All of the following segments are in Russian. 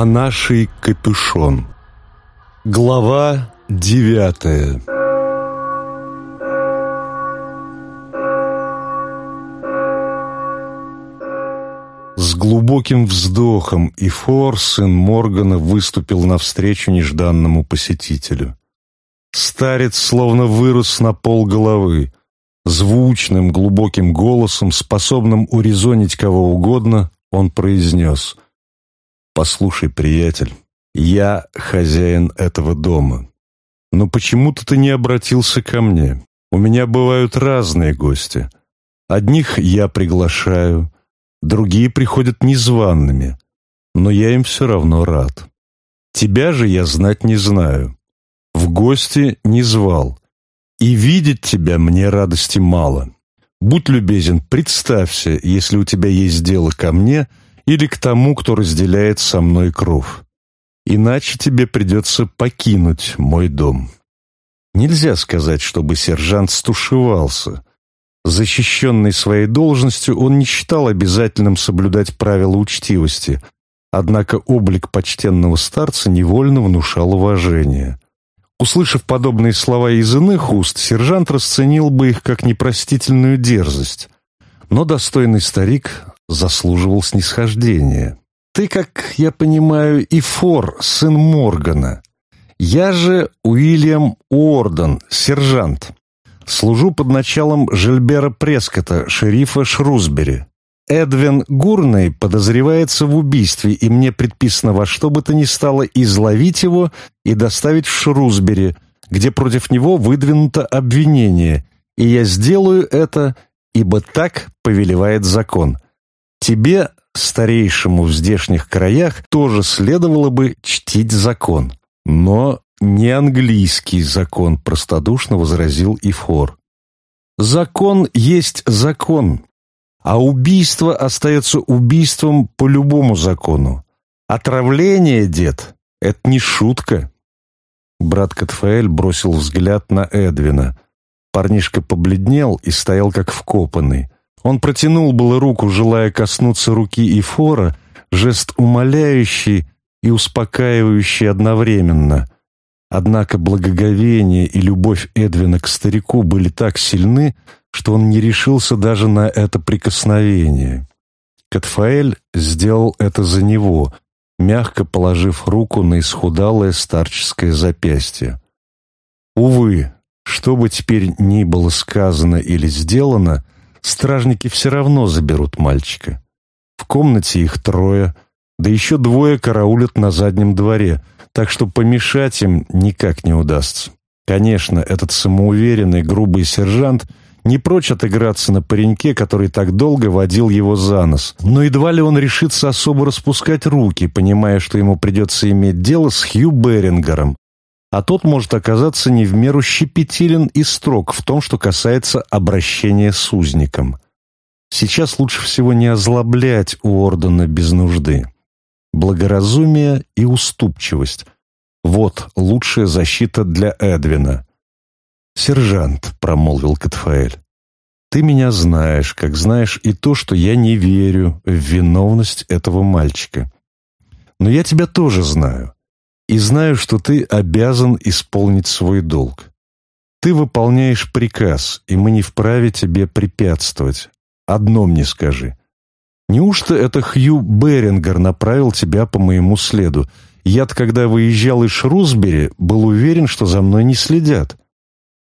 Монаший капюшон. Глава девятая. С глубоким вздохом и Флор, сын Моргана, выступил навстречу нежданному посетителю. Старец словно вырос на пол головы, звучным глубоким голосом, способным урезонить кого угодно, он произнес — Послушай, приятель, я хозяин этого дома. Но почему-то ты не обратился ко мне. У меня бывают разные гости. Одних я приглашаю, другие приходят незваными, но я им все равно рад. Тебя же я знать не знаю. В гости не звал. И видеть тебя мне радости мало. Будь любезен, представься, если у тебя есть дело ко мне — или к тому, кто разделяет со мной кров. Иначе тебе придется покинуть мой дом. Нельзя сказать, чтобы сержант стушевался. Защищенный своей должностью, он не считал обязательным соблюдать правила учтивости, однако облик почтенного старца невольно внушал уважение. Услышав подобные слова из иных уст, сержант расценил бы их как непростительную дерзость. Но достойный старик заслуживал снисхождения. Ты, как я понимаю, и Фор, сын Моргана. Я же Уильям Уорден, сержант. Служу под началом Жильбера Прескота, шерифа Шрусбери. Эдвин Гурный подозревается в убийстве, и мне предписано во что бы то ни стало изловить его и доставить в Шрусбери, где против него выдвинуто обвинение, и я сделаю это, ибо так повелевает закон. Тебе, старейшему в здешних краях, тоже следовало бы чтить закон. Но не английский закон, простодушно возразил Ифор. Закон есть закон, а убийство остается убийством по любому закону. Отравление, дед, это не шутка. Брат Катфаэль бросил взгляд на Эдвина. Парнишка побледнел и стоял как вкопанный. Он протянул было руку, желая коснуться руки Ифора, жест умоляющий и успокаивающий одновременно. Однако благоговение и любовь Эдвина к старику были так сильны, что он не решился даже на это прикосновение. Катфаэль сделал это за него, мягко положив руку на исхудалое старческое запястье. Увы, что бы теперь ни было сказано или сделано — стражники все равно заберут мальчика. В комнате их трое, да еще двое караулят на заднем дворе, так что помешать им никак не удастся. Конечно, этот самоуверенный, грубый сержант не прочь отыграться на пареньке, который так долго водил его за нос. Но едва ли он решится особо распускать руки, понимая, что ему придется иметь дело с Хью Берингером, а тот может оказаться не в меру щепетилен и строг в том, что касается обращения с узником. Сейчас лучше всего не озлоблять у ордена без нужды. Благоразумие и уступчивость — вот лучшая защита для Эдвина. «Сержант», — промолвил Катфаэль, — «ты меня знаешь, как знаешь и то, что я не верю в виновность этого мальчика. Но я тебя тоже знаю» и знаю, что ты обязан исполнить свой долг. Ты выполняешь приказ, и мы не вправе тебе препятствовать. Одно мне скажи. Неужто это Хью Берингер направил тебя по моему следу? Я, когда выезжал из Шрусбери, был уверен, что за мной не следят.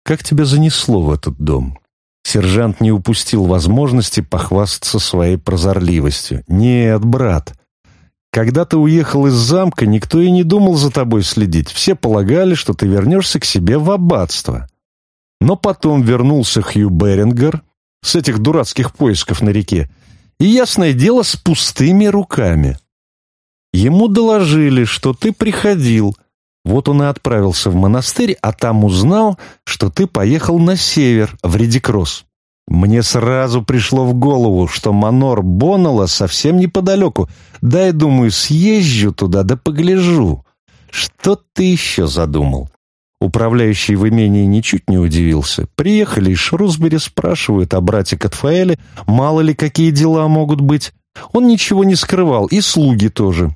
Как тебя занесло в этот дом?» Сержант не упустил возможности похвастаться своей прозорливостью. «Нет, брат, когда ты уехал из замка, никто и не думал за тобой следить. Все полагали, что ты вернешься к себе в аббатство. Но потом вернулся Хью Берингер с этих дурацких поисков на реке, и, ясное дело, с пустыми руками. Ему доложили, что ты приходил. Вот он и отправился в монастырь, а там узнал, что ты поехал на север, в Редикросс. Мне сразу пришло в голову, что манор Боннелла совсем неподалеку. Дай думаю, съезжу туда да погляжу. Что ты еще задумал? Управляющий в имении ничуть не удивился. Приехали из Шрусбери, спрашивают о брате Катфаэле, мало ли какие дела могут быть. Он ничего не скрывал, и слуги тоже.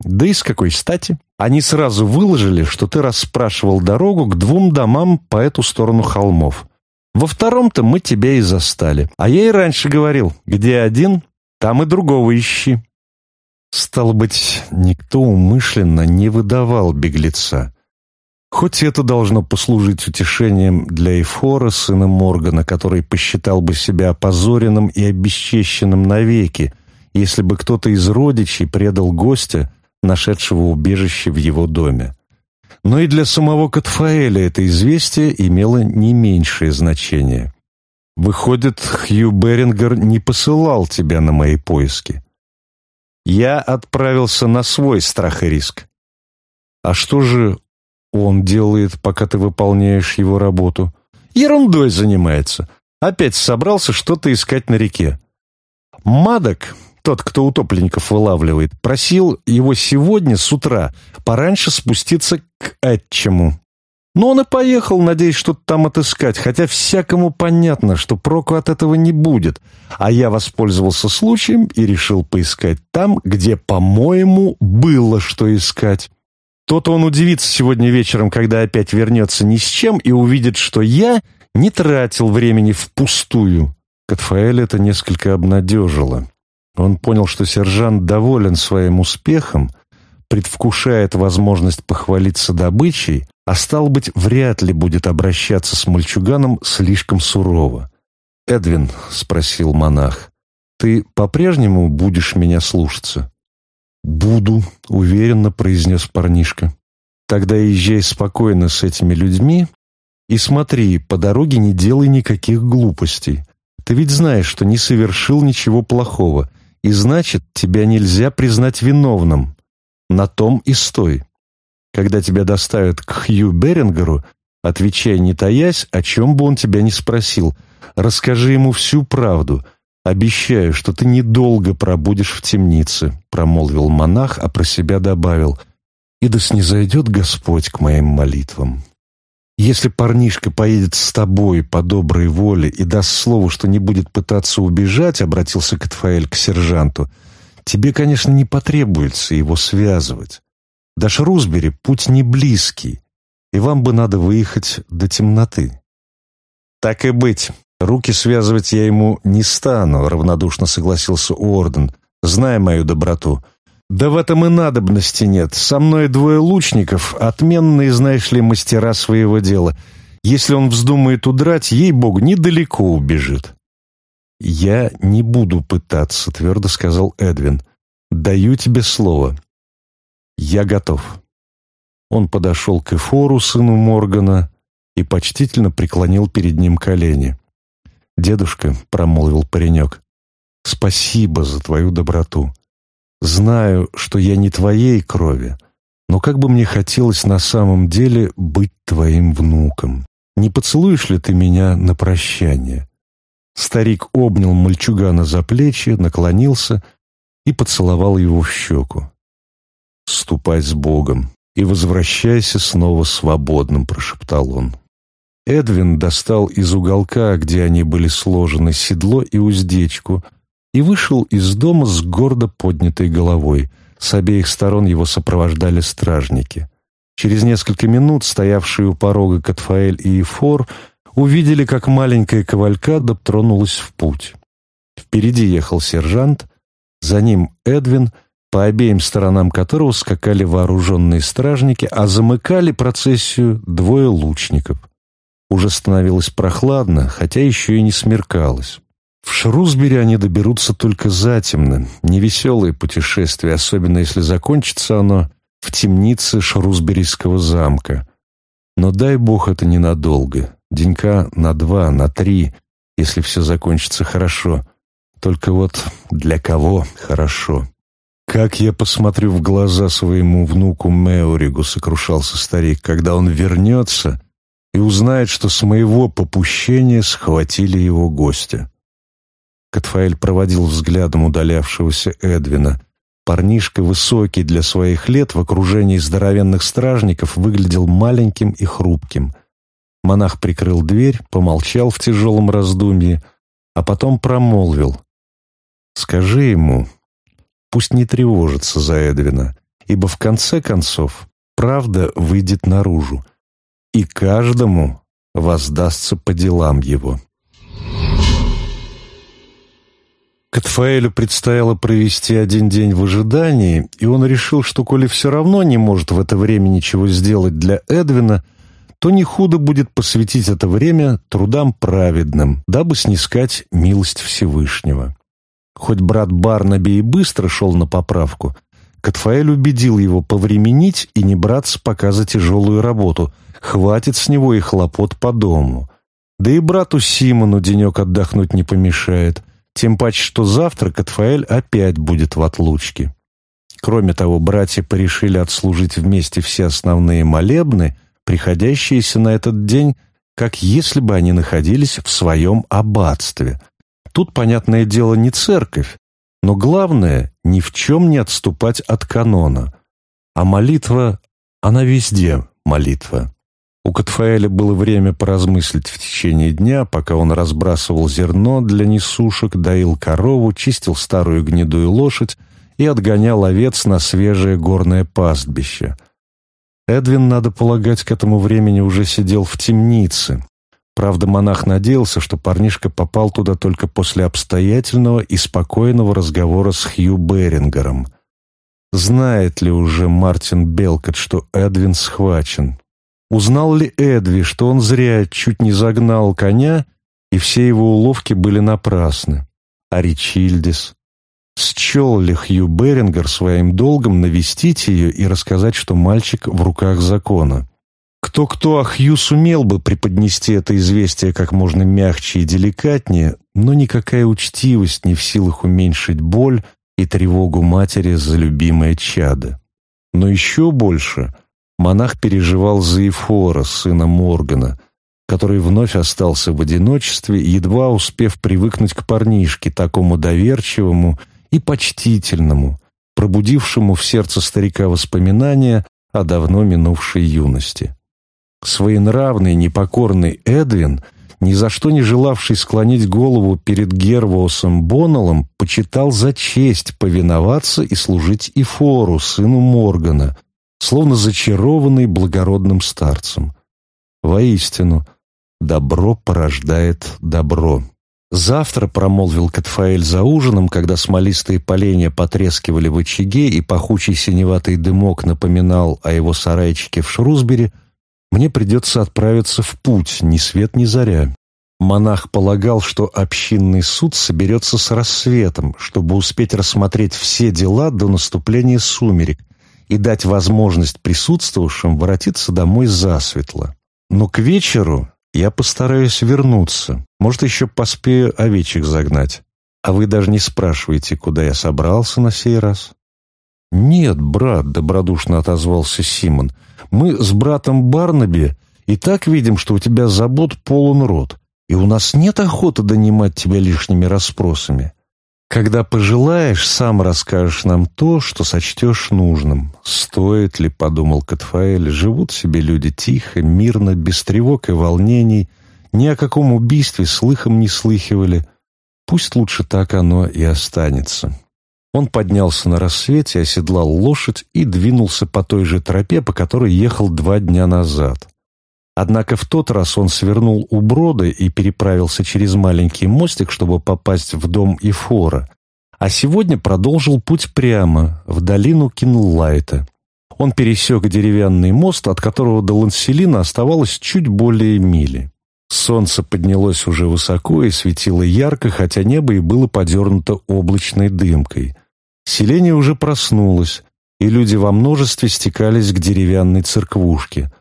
Да и с какой стати? Они сразу выложили, что ты расспрашивал дорогу к двум домам по эту сторону холмов. Во втором-то мы тебя и застали. А я и раньше говорил, где один, там и другого ищи». Стало быть, никто умышленно не выдавал беглеца. Хоть это должно послужить утешением для Эйфора, сына Моргана, который посчитал бы себя опозоренным и обесчещенным навеки, если бы кто-то из родичей предал гостя, нашедшего убежище в его доме но и для самого Катфаэля это известие имело не меньшее значение. «Выходит, Хью Берингер не посылал тебя на мои поиски. Я отправился на свой страх и риск. А что же он делает, пока ты выполняешь его работу? Ерундой занимается. Опять собрался что-то искать на реке. Мадок тот, кто утопленников вылавливает, просил его сегодня с утра пораньше спуститься к Этчему. Но он и поехал, надеясь что-то там отыскать, хотя всякому понятно, что проку от этого не будет. А я воспользовался случаем и решил поискать там, где, по-моему, было что искать. Тот, он удивится сегодня вечером, когда опять вернется ни с чем и увидит, что я не тратил времени впустую. Катфаэль это несколько обнадежило. Он понял, что сержант доволен своим успехом, предвкушает возможность похвалиться добычей, а стал быть, вряд ли будет обращаться с мальчуганом слишком сурово. «Эдвин», — спросил монах, — «ты по-прежнему будешь меня слушаться?» «Буду», — уверенно произнес парнишка. «Тогда езжай спокойно с этими людьми и смотри, по дороге не делай никаких глупостей. Ты ведь знаешь, что не совершил ничего плохого, и значит, тебя нельзя признать виновным. На том и стой. Когда тебя доставят к Хью Берингеру, отвечай не таясь, о чем бы он тебя ни спросил. Расскажи ему всю правду. Обещаю, что ты недолго пробудешь в темнице, промолвил монах, а про себя добавил. И да снизойдет Господь к моим молитвам. Если парнишка поедет с тобой по доброй воле и даст слово, что не будет пытаться убежать, — обратился Катфаэль к сержанту, — тебе, конечно, не потребуется его связывать. До Шрусбери путь не близкий, и вам бы надо выехать до темноты. Так и быть. Руки связывать я ему не стану, — равнодушно согласился Орден, зная мою доброту. «Да в этом и надобности нет. Со мной двое лучников, отменные, знаешь ли, мастера своего дела. Если он вздумает удрать, ей-богу, недалеко убежит». «Я не буду пытаться», — твердо сказал Эдвин. «Даю тебе слово. Я готов». Он подошел к Эфору, сыну Моргана, и почтительно преклонил перед ним колени. «Дедушка», — промолвил паренек, — «спасибо за твою доброту. Знаю, что я не твоей крови, но как бы мне хотелось на самом деле быть твоим внуком. Не поцелуешь ли ты меня на прощание?» Старик обнял мальчугана за плечи, наклонился и поцеловал его в щеку. «Ступай с Богом и возвращайся снова свободным», — прошептал он. Эдвин достал из уголка, где они были сложены, седло и уздечку — и вышел из дома с гордо поднятой головой. С обеих сторон его сопровождали стражники. Через несколько минут стоявшие у порога Катфаэль и Ефор увидели, как маленькая кавалькада тронулась в путь. Впереди ехал сержант, за ним Эдвин, по обеим сторонам которого скакали вооруженные стражники, а замыкали процессию двое лучников. Уже становилось прохладно, хотя еще и не смеркалось. В Шрусбери они доберутся только затемно. Невеселое путешествие, особенно если закончится оно в темнице Шрусберийского замка. Но дай бог это ненадолго. Денька на два, на три, если все закончится хорошо. Только вот для кого хорошо? «Как я посмотрю в глаза своему внуку Меоригу», — сокрушался старик, — «когда он вернется и узнает, что с моего попущения схватили его гостя». Катфаэль проводил взглядом удалявшегося Эдвина. Парнишка, высокий для своих лет, в окружении здоровенных стражников, выглядел маленьким и хрупким. Монах прикрыл дверь, помолчал в тяжелом раздумье, а потом промолвил. «Скажи ему, пусть не тревожится за Эдвина, ибо в конце концов правда выйдет наружу, и каждому воздастся по делам его». Катфаэлю предстояло провести один день в ожидании, и он решил, что коли все равно не может в это время ничего сделать для Эдвина, то не худо будет посвятить это время трудам праведным, дабы снискать милость Всевышнего. Хоть брат Барнаби и быстро шел на поправку, Катфаэль убедил его повременить и не браться пока за тяжелую работу, хватит с него и хлопот по дому. Да и брату Симону денек отдохнуть не помешает. Тем паче, что завтра Катфаэль опять будет в отлучке. Кроме того, братья порешили отслужить вместе все основные молебны, приходящиеся на этот день, как если бы они находились в своем аббатстве. Тут, понятное дело, не церковь, но главное – ни в чем не отступать от канона. А молитва, она везде молитва. У Катфаэля было время поразмыслить в течение дня, пока он разбрасывал зерно для несушек, доил корову, чистил старую гнедую лошадь и отгонял овец на свежее горное пастбище. Эдвин, надо полагать, к этому времени уже сидел в темнице. Правда, монах надеялся, что парнишка попал туда только после обстоятельного и спокойного разговора с Хью Берингером. Знает ли уже Мартин Белкот, что Эдвин схвачен? Узнал ли Эдви, что он зря чуть не загнал коня, и все его уловки были напрасны? А Ричильдис? Счел ли Хью Берингер своим долгом навестить ее и рассказать, что мальчик в руках закона? Кто-кто, а Хью сумел бы преподнести это известие как можно мягче и деликатнее, но никакая учтивость не в силах уменьшить боль и тревогу матери за любимое чадо. Но еще больше — монах переживал за Ефора, сына Моргана, который вновь остался в одиночестве, едва успев привыкнуть к парнишке, такому доверчивому и почтительному, пробудившему в сердце старика воспоминания о давно минувшей юности. Своенравный, непокорный Эдвин, ни за что не желавший склонить голову перед Гервоусом Боналом, почитал за честь повиноваться и служить Ифору, сыну Моргана – словно зачарованный благородным старцем. Воистину, добро порождает добро. «Завтра», — промолвил Катфаэль за ужином, когда смолистые поленья потрескивали в очаге и пахучий синеватый дымок напоминал о его сарайчике в Шрусбери, «мне придется отправиться в путь, ни свет ни заря». Монах полагал, что общинный суд соберется с рассветом, чтобы успеть рассмотреть все дела до наступления сумерек, и дать возможность присутствовавшим воротиться домой засветло. Но к вечеру я постараюсь вернуться. Может, еще поспею овечек загнать. А вы даже не спрашиваете, куда я собрался на сей раз. «Нет, брат», — добродушно отозвался Симон, — «мы с братом Барнаби и так видим, что у тебя забот полон рот, и у нас нет охоты донимать тебя лишними расспросами. Когда пожелаешь, сам расскажешь нам то, что сочтешь нужным. Стоит ли, — подумал Катфаэль, — живут себе люди тихо, мирно, без тревог и волнений, ни о каком убийстве слыхом не слыхивали. Пусть лучше так оно и останется. Он поднялся на рассвете, оседлал лошадь и двинулся по той же тропе, по которой ехал два дня назад. Однако в тот раз он свернул у брода и переправился через маленький мостик, чтобы попасть в дом Ифора, а сегодня продолжил путь прямо, в долину Кинлайта. Он пересек деревянный мост, от которого до Ланселина оставалось чуть более мили. Солнце поднялось уже высоко и светило ярко, хотя небо и было подернуто облачной дымкой. Селение уже проснулось, и люди во множестве стекались к деревянной церквушке –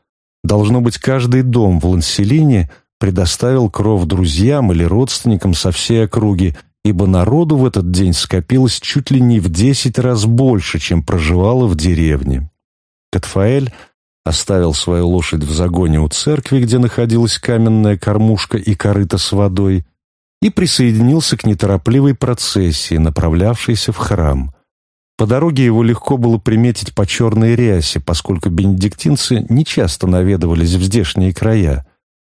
Должно быть, каждый дом в Ланселине предоставил кров друзьям или родственникам со всей округи, ибо народу в этот день скопилось чуть ли не в десять раз больше, чем проживало в деревне. Катфаэль оставил свою лошадь в загоне у церкви, где находилась каменная кормушка и корыта с водой, и присоединился к неторопливой процессии, направлявшейся в храм. По дороге его легко было приметить по черной рясе, поскольку бенедиктинцы нечасто наведывались в здешние края.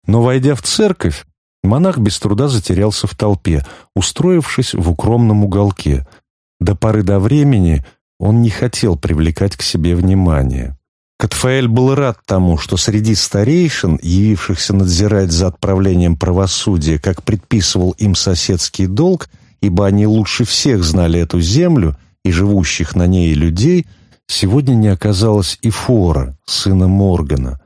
Но, войдя в церковь, монах без труда затерялся в толпе, устроившись в укромном уголке. До поры до времени он не хотел привлекать к себе внимание. Катфаэль был рад тому, что среди старейшин, явившихся надзирать за отправлением правосудия, как предписывал им соседский долг, ибо они лучше всех знали эту землю – и живущих на ней людей, сегодня не оказалось и Фора, сына Моргана.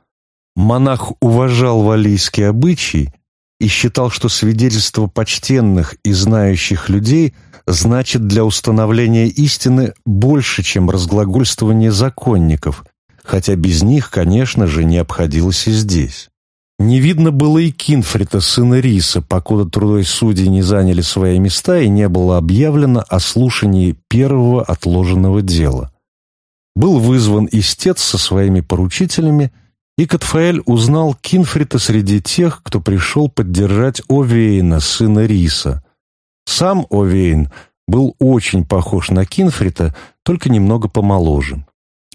Монах уважал валийские обычаи и считал, что свидетельство почтенных и знающих людей значит для установления истины больше, чем разглагольствование законников, хотя без них, конечно же, не обходилось и здесь. Не видно было и Кинфрита, сына Риса, покуда трудой судей не заняли свои места и не было объявлено о слушании первого отложенного дела. Был вызван истец со своими поручителями, и Катфаэль узнал Кинфрита среди тех, кто пришел поддержать Овейна, сына Риса. Сам Овейн был очень похож на Кинфрита, только немного помоложе.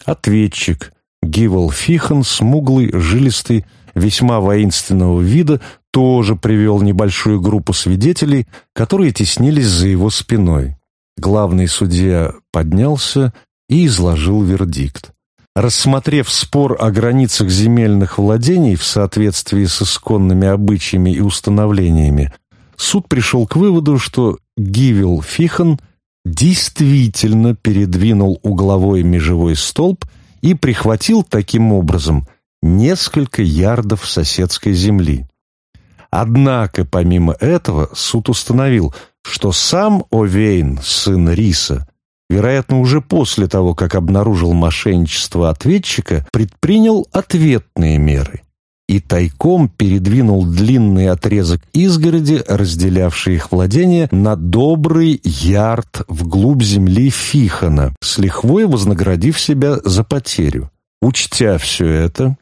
Ответчик, Гивал Фихан, смуглый, жилистый, весьма воинственного вида, тоже привел небольшую группу свидетелей, которые теснились за его спиной. Главный судья поднялся и изложил вердикт. Рассмотрев спор о границах земельных владений в соответствии с исконными обычаями и установлениями, суд пришел к выводу, что Гивил Фихан действительно передвинул угловой межевой столб и прихватил таким образом несколько ярдов соседской земли. Однако, помимо этого, суд установил, что сам Овейн, сын Риса, вероятно, уже после того, как обнаружил мошенничество ответчика, предпринял ответные меры и тайком передвинул длинный отрезок изгороди, разделявший их владение, на добрый ярд вглубь земли Фихана, с лихвой вознаградив себя за потерю. Учтя все это,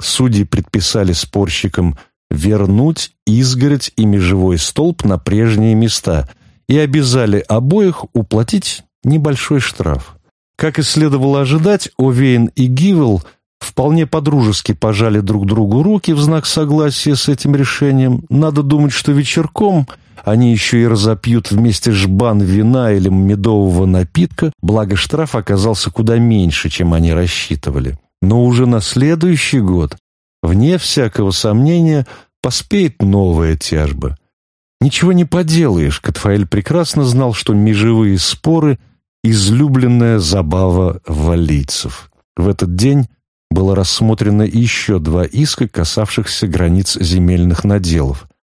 Судьи предписали спорщикам вернуть изгородь и межевой столб на прежние места и обязали обоих уплатить небольшой штраф. Как и следовало ожидать, Овейн и Гивел вполне подружески пожали друг другу руки в знак согласия с этим решением. Надо думать, что вечерком они еще и разопьют вместе жбан вина или медового напитка, благо штраф оказался куда меньше, чем они рассчитывали но уже на следующий год, вне всякого сомнения, поспеет новая тяжба. Ничего не поделаешь, Катфаэль прекрасно знал, что межевые споры — излюбленная забава валийцев. В этот день было рассмотрено еще два иска, касавшихся границ земельных наделов —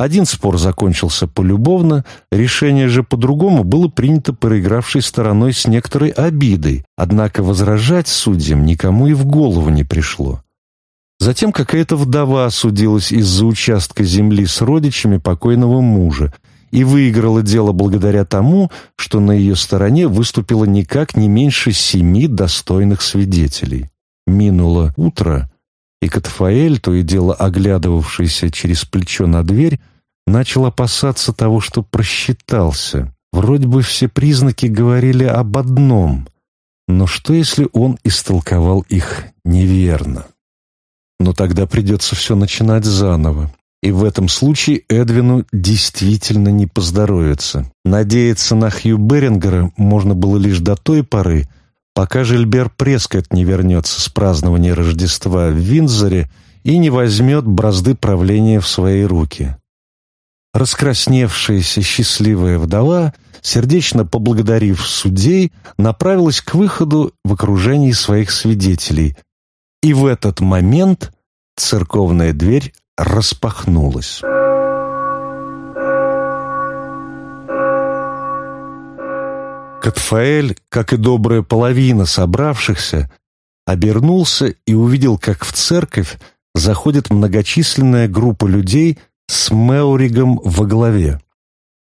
один спор закончился полюбовно, решение же по-другому было принято проигравшей стороной с некоторой обидой, однако возражать судьям никому и в голову не пришло. Затем какая-то вдова судилась из-за участка земли с родичами покойного мужа и выиграла дело благодаря тому, что на ее стороне выступило никак не меньше семи достойных свидетелей. Минуло утро, и Катфаэль, то и дело оглядывавшийся через плечо на дверь, начал опасаться того, что просчитался. Вроде бы все признаки говорили об одном, но что если он истолковал их неверно? Но тогда придется все начинать заново. И в этом случае Эдвину действительно не поздоровится. Надеяться на Хью Берингера можно было лишь до той поры, пока Жильбер Прескотт не вернется с празднования Рождества в Виндзоре и не возьмет бразды правления в свои руки. Раскрасневшаяся счастливая вдова, сердечно поблагодарив судей, направилась к выходу в окружении своих свидетелей. И в этот момент церковная дверь распахнулась. Катфаэль, как и добрая половина собравшихся, обернулся и увидел, как в церковь заходит многочисленная группа людей – с Меуригом во главе.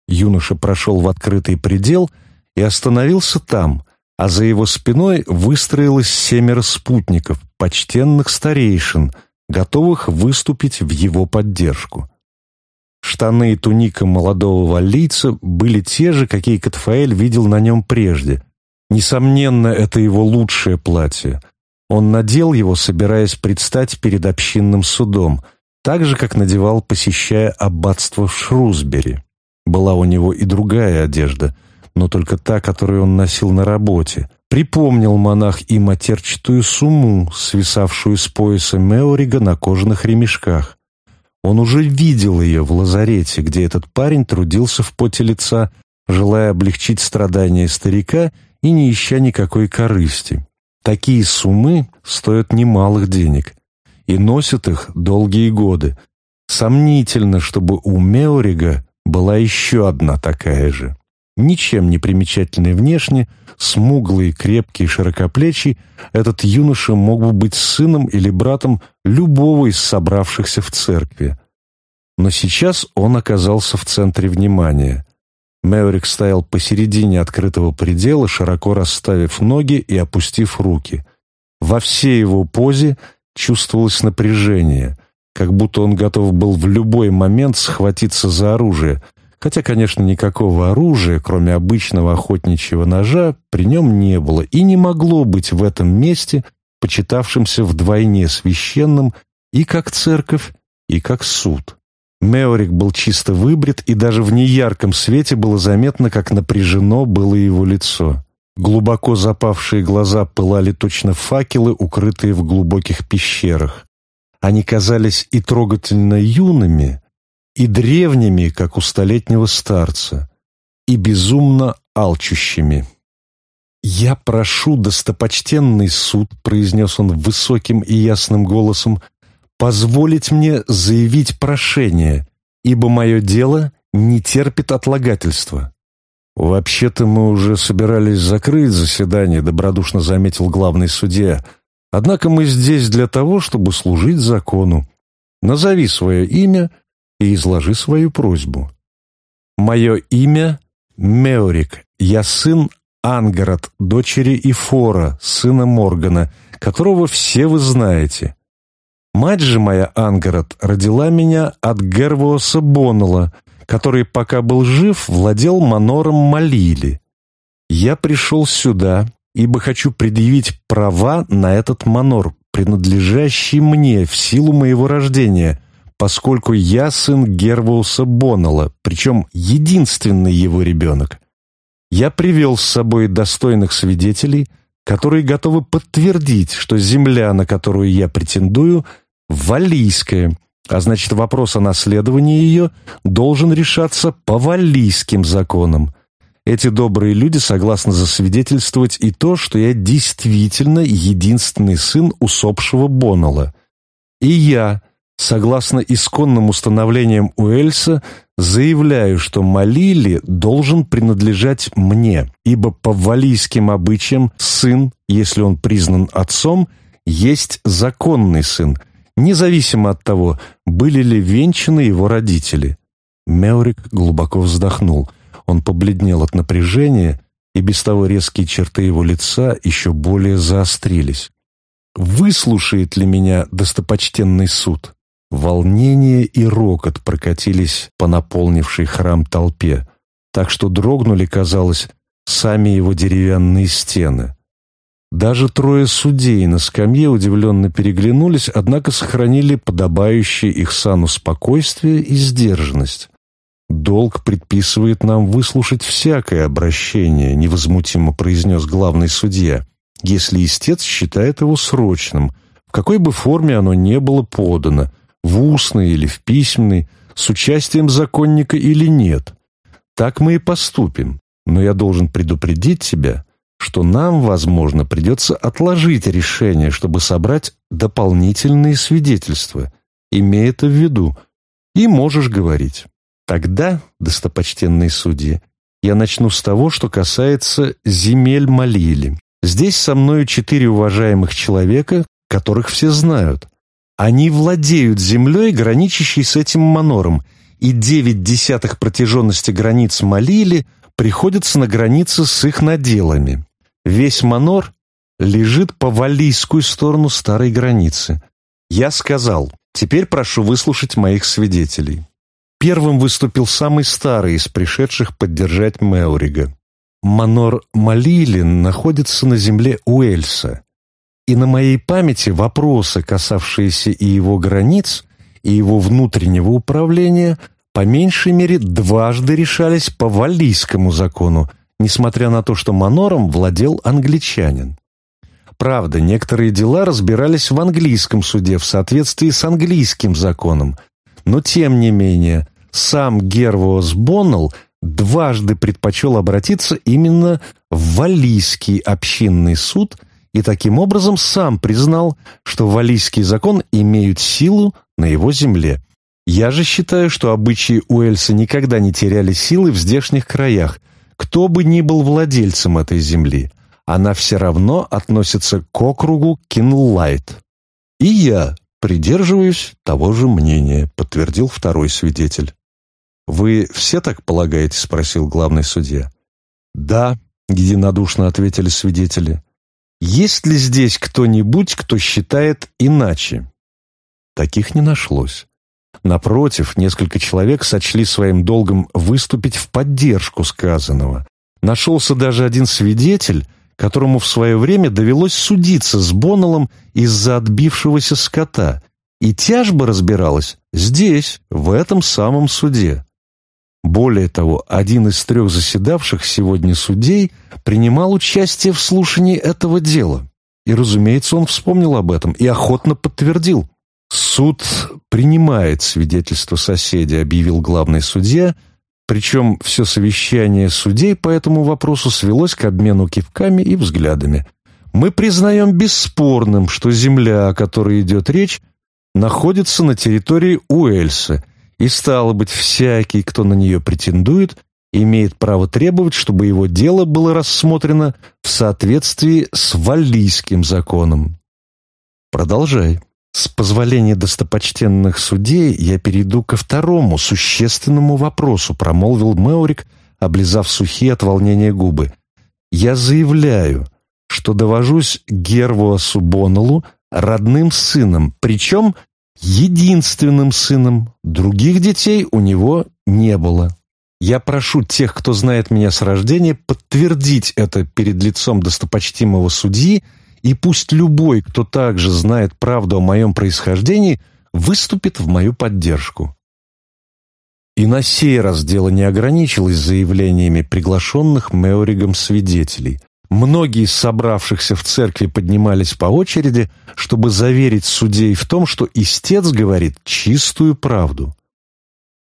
Юноша прошел в открытый предел и остановился там, а за его спиной выстроилось семеро спутников, почтенных старейшин, готовых выступить в его поддержку. Штаны и туника молодого валлийца были те же, какие Катфаэль видел на нем прежде. Несомненно, это его лучшее платье. Он надел его, собираясь предстать перед общинным судом — так же, как надевал, посещая аббатство в Шрусбери. Была у него и другая одежда, но только та, которую он носил на работе. Припомнил монах и матерчатую сумму, свисавшую с пояса Меорига на кожаных ремешках. Он уже видел ее в лазарете, где этот парень трудился в поте лица, желая облегчить страдания старика и не ища никакой корысти. Такие суммы стоят немалых денег, и носят их долгие годы. Сомнительно, чтобы у Меорига была еще одна такая же. Ничем не примечательный внешне, смуглый, крепкий, широкоплечий, этот юноша мог бы быть сыном или братом любого из собравшихся в церкви. Но сейчас он оказался в центре внимания. Меорик стоял посередине открытого предела, широко расставив ноги и опустив руки. Во всей его позе – чувствовалось напряжение, как будто он готов был в любой момент схватиться за оружие, хотя, конечно, никакого оружия, кроме обычного охотничьего ножа, при нем не было и не могло быть в этом месте, почитавшимся вдвойне священным и как церковь, и как суд. Меорик был чисто выбрит, и даже в неярком свете было заметно, как напряжено было его лицо. Глубоко запавшие глаза пылали точно факелы, укрытые в глубоких пещерах. Они казались и трогательно юными, и древними, как у столетнего старца, и безумно алчущими. «Я прошу, достопочтенный суд», — произнес он высоким и ясным голосом, «позволить мне заявить прошение, ибо мое дело не терпит отлагательства». «Вообще-то мы уже собирались закрыть заседание», — добродушно заметил главный судья. «Однако мы здесь для того, чтобы служить закону. Назови свое имя и изложи свою просьбу». «Мое имя — Меорик. Я сын Ангарат, дочери Ифора, сына Моргана, которого все вы знаете. Мать же моя Ангарат родила меня от Гервоса Боннелла, который, пока был жив, владел манором Малили. Я пришел сюда, ибо хочу предъявить права на этот манор, принадлежащий мне в силу моего рождения, поскольку я сын Гервуса Боннелла, причем единственный его ребенок. Я привел с собой достойных свидетелей, которые готовы подтвердить, что земля, на которую я претендую, валийская – а значит вопрос о наследовании ее должен решаться по валлийским законам. Эти добрые люди согласны засвидетельствовать и то, что я действительно единственный сын усопшего Боннелла. И я, согласно исконным установлениям Уэльса, заявляю, что Малили должен принадлежать мне, ибо по валийским обычаям сын, если он признан отцом, есть законный сын, независимо от того, были ли венчаны его родители. Меорик глубоко вздохнул. Он побледнел от напряжения, и без того резкие черты его лица еще более заострились. «Выслушает ли меня достопочтенный суд?» Волнение и рокот прокатились по наполнившей храм толпе, так что дрогнули, казалось, сами его деревянные стены. Даже трое судей на скамье удивленно переглянулись, однако сохранили подобающее их сану спокойствие и сдержанность. «Долг предписывает нам выслушать всякое обращение», — невозмутимо произнес главный судья, «если истец считает его срочным, в какой бы форме оно не было подано, в устной или в письменной, с участием законника или нет. Так мы и поступим, но я должен предупредить тебя, что нам, возможно, придется отложить решение, чтобы собрать дополнительные свидетельства. Имей это в виду. И можешь говорить. Тогда, достопочтенные судьи, я начну с того, что касается земель Малили. Здесь со мною четыре уважаемых человека, которых все знают. Они владеют землей, граничащей с этим манором, и девять десятых протяженности границ Малили приходится на границы с их наделами. Весь манор лежит по валийскую сторону старой границы. Я сказал, теперь прошу выслушать моих свидетелей. Первым выступил самый старый из пришедших поддержать Меурига. Манор Малилин находится на земле Уэльса, и на моей памяти вопросы, касавшиеся и его границ, и его внутреннего управления, по меньшей мере дважды решались по валийскому закону, несмотря на то, что манором владел англичанин. Правда, некоторые дела разбирались в английском суде в соответствии с английским законом, но тем не менее сам Гервоос Боннелл дважды предпочел обратиться именно в Валийский общинный суд и таким образом сам признал, что Валийский закон имеют силу на его земле. Я же считаю, что обычаи Уэльса никогда не теряли силы в здешних краях, кто бы ни был владельцем этой земли, она все равно относится к округу Кинлайт. И я придерживаюсь того же мнения, подтвердил второй свидетель. «Вы все так полагаете?» – спросил главный судья. «Да», – единодушно ответили свидетели. «Есть ли здесь кто-нибудь, кто считает иначе?» Таких не нашлось. Напротив, несколько человек сочли своим долгом выступить в поддержку сказанного. Нашелся даже один свидетель, которому в свое время довелось судиться с Боннеллом из-за отбившегося скота, и тяжба разбиралась здесь, в этом самом суде. Более того, один из трех заседавших сегодня судей принимал участие в слушании этого дела. И, разумеется, он вспомнил об этом и охотно подтвердил. «Суд принимает свидетельство соседей», — объявил главный судья, причем все совещание судей по этому вопросу свелось к обмену кивками и взглядами. «Мы признаем бесспорным, что земля, о которой идет речь, находится на территории Уэльса, и, стало быть, всякий, кто на нее претендует, имеет право требовать, чтобы его дело было рассмотрено в соответствии с Валлийским законом». «Продолжай», с позволения достопочтенных судей я перейду ко второму существенному вопросу, промолвил Меурик, облизав сухие от волнения губы. Я заявляю, что довожусь Гервуасу Боннеллу родным сыном, причем единственным сыном. Других детей у него не было. Я прошу тех, кто знает меня с рождения, подтвердить это перед лицом достопочтимого судьи, и пусть любой, кто также знает правду о моем происхождении, выступит в мою поддержку. И на сей раз дело не ограничилось заявлениями приглашенных Меоригом свидетелей. Многие из собравшихся в церкви поднимались по очереди, чтобы заверить судей в том, что истец говорит чистую правду.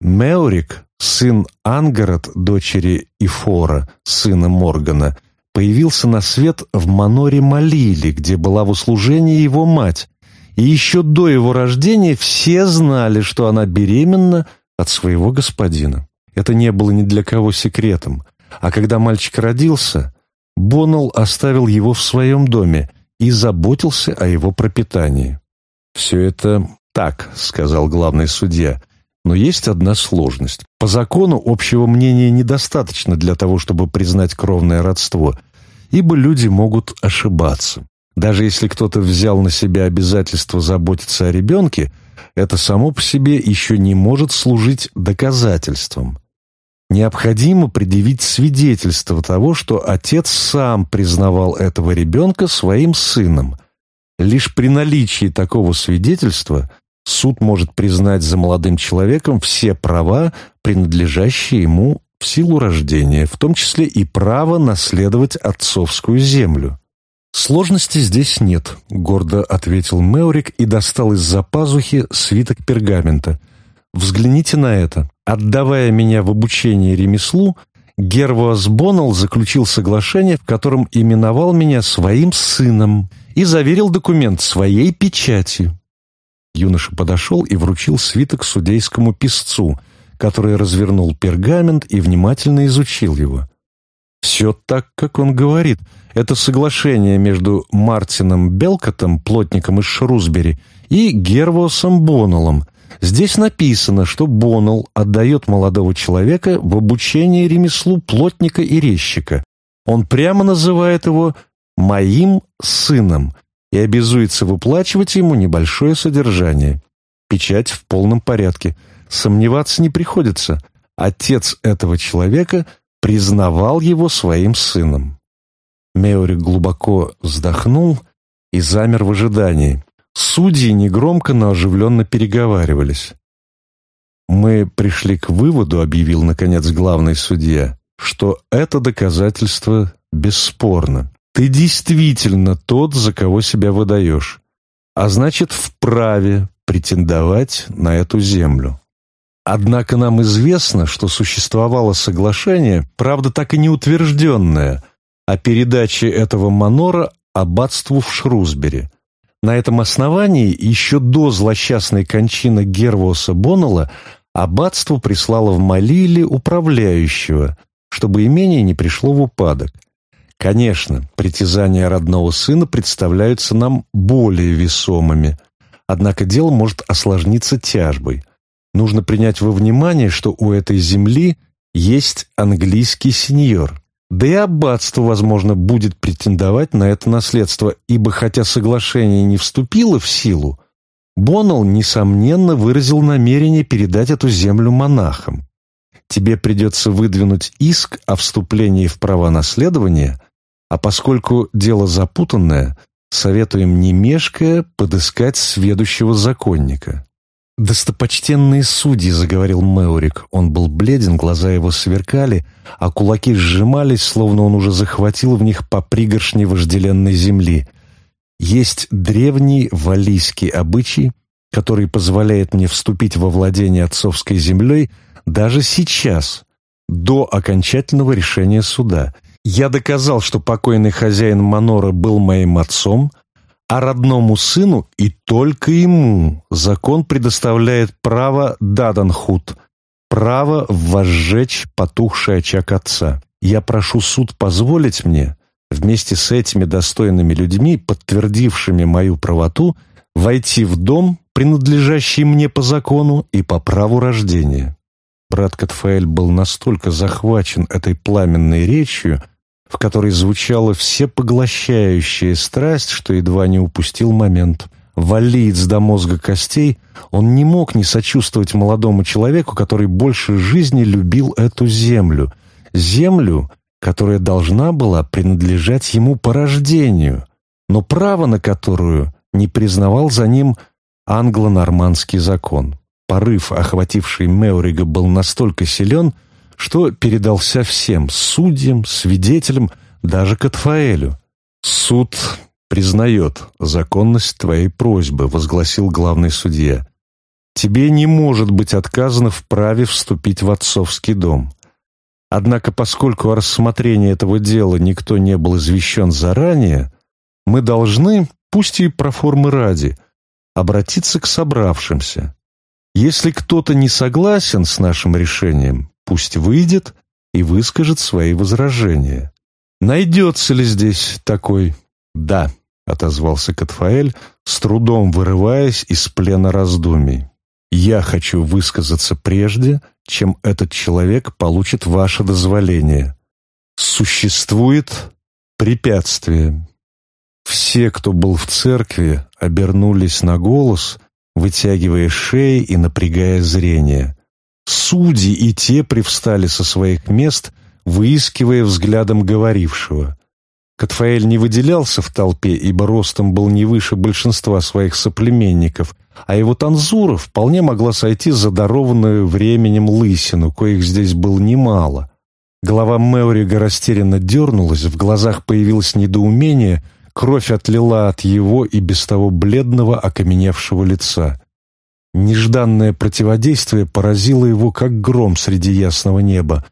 Меорик, сын Ангарат, дочери Ифора, сына Моргана, появился на свет в маноре Малили, где была в услужении его мать, и еще до его рождения все знали, что она беременна от своего господина. Это не было ни для кого секретом. А когда мальчик родился, Боннелл оставил его в своем доме и заботился о его пропитании. «Все это так», — сказал главный судья, — «но есть одна сложность. По закону общего мнения недостаточно для того, чтобы признать кровное родство, ибо люди могут ошибаться. Даже если кто-то взял на себя обязательство заботиться о ребенке, это само по себе еще не может служить доказательством. Необходимо предъявить свидетельство того, что отец сам признавал этого ребенка своим сыном. Лишь при наличии такого свидетельства суд может признать за молодым человеком все права, принадлежащие ему в силу рождения, в том числе и право наследовать отцовскую землю. «Сложности здесь нет», — гордо ответил Меорик и достал из-за пазухи свиток пергамента. «Взгляните на это. Отдавая меня в обучение ремеслу, Гервас Боннелл заключил соглашение, в котором именовал меня своим сыном и заверил документ своей печатью». Юноша подошел и вручил свиток судейскому писцу — который развернул пергамент и внимательно изучил его. «Все так, как он говорит. Это соглашение между Мартином Белкотом, плотником из Шрусбери, и Гервосом Боналом. Здесь написано, что Бонал отдает молодого человека в обучение ремеслу плотника и резчика. Он прямо называет его «моим сыном» и обязуется выплачивать ему небольшое содержание. Печать в полном порядке – сомневаться не приходится. Отец этого человека признавал его своим сыном. Меорик глубоко вздохнул и замер в ожидании. Судьи негромко, но оживленно переговаривались. «Мы пришли к выводу», — объявил, наконец, главный судья, «что это доказательство бесспорно. Ты действительно тот, за кого себя выдаешь, а значит, вправе претендовать на эту землю». Однако нам известно, что существовало соглашение, правда так и не утвержденное, о передаче этого манора аббатству в Шрусбери. На этом основании еще до злосчастной кончины Гервоса Боннелла аббатство прислало в Малили управляющего, чтобы имение не пришло в упадок. Конечно, притязания родного сына представляются нам более весомыми, однако дело может осложниться тяжбой – нужно принять во внимание, что у этой земли есть английский сеньор. Да и аббатство, возможно, будет претендовать на это наследство, ибо хотя соглашение не вступило в силу, Боннелл, несомненно, выразил намерение передать эту землю монахам. Тебе придется выдвинуть иск о вступлении в права наследования, а поскольку дело запутанное, советуем не мешкая подыскать сведущего законника. «Достопочтенные судьи», — заговорил Меурик. Он был бледен, глаза его сверкали, а кулаки сжимались, словно он уже захватил в них по пригоршне вожделенной земли. «Есть древний валийский обычай, который позволяет мне вступить во владение отцовской землей даже сейчас, до окончательного решения суда. Я доказал, что покойный хозяин Манора был моим отцом, а родному сыну и только ему закон предоставляет право Даданхут, право возжечь потухший очаг отца. Я прошу суд позволить мне вместе с этими достойными людьми, подтвердившими мою правоту, войти в дом, принадлежащий мне по закону и по праву рождения». Брат Катфаэль был настолько захвачен этой пламенной речью, в которой звучала всепоглощающая страсть, что едва не упустил момент. Валиец до мозга костей, он не мог не сочувствовать молодому человеку, который больше жизни любил эту землю. Землю, которая должна была принадлежать ему по рождению, но право на которую не признавал за ним англо-нормандский закон. Порыв, охвативший Меорига, был настолько силен, что передался всем судьям, свидетелям, даже Катфаэлю. «Суд признает законность твоей просьбы», — возгласил главный судья. «Тебе не может быть отказано в праве вступить в отцовский дом». Однако, поскольку о рассмотрении этого дела никто не был извещен заранее, мы должны, пусть и про формы ради, обратиться к собравшимся. Если кто-то не согласен с нашим решением, Пусть выйдет и выскажет свои возражения. Найдется ли здесь такой? Да, отозвался Катфаэль, с трудом вырываясь из плена раздумий. Я хочу высказаться прежде, чем этот человек получит ваше дозволение. Существует препятствие. Все, кто был в церкви, обернулись на голос, вытягивая шеи и напрягая зрение. Судьи и те привстали со своих мест, выискивая взглядом говорившего. Катфаэль не выделялся в толпе, ибо ростом был не выше большинства своих соплеменников, а его танзура вполне могла сойти за дарованную временем лысину, коих здесь было немало. Голова Мэурига растерянно дернулась, в глазах появилось недоумение, кровь отлила от его и без того бледного окаменевшего лица. Нежданное противодействие поразило его, как гром среди ясного неба.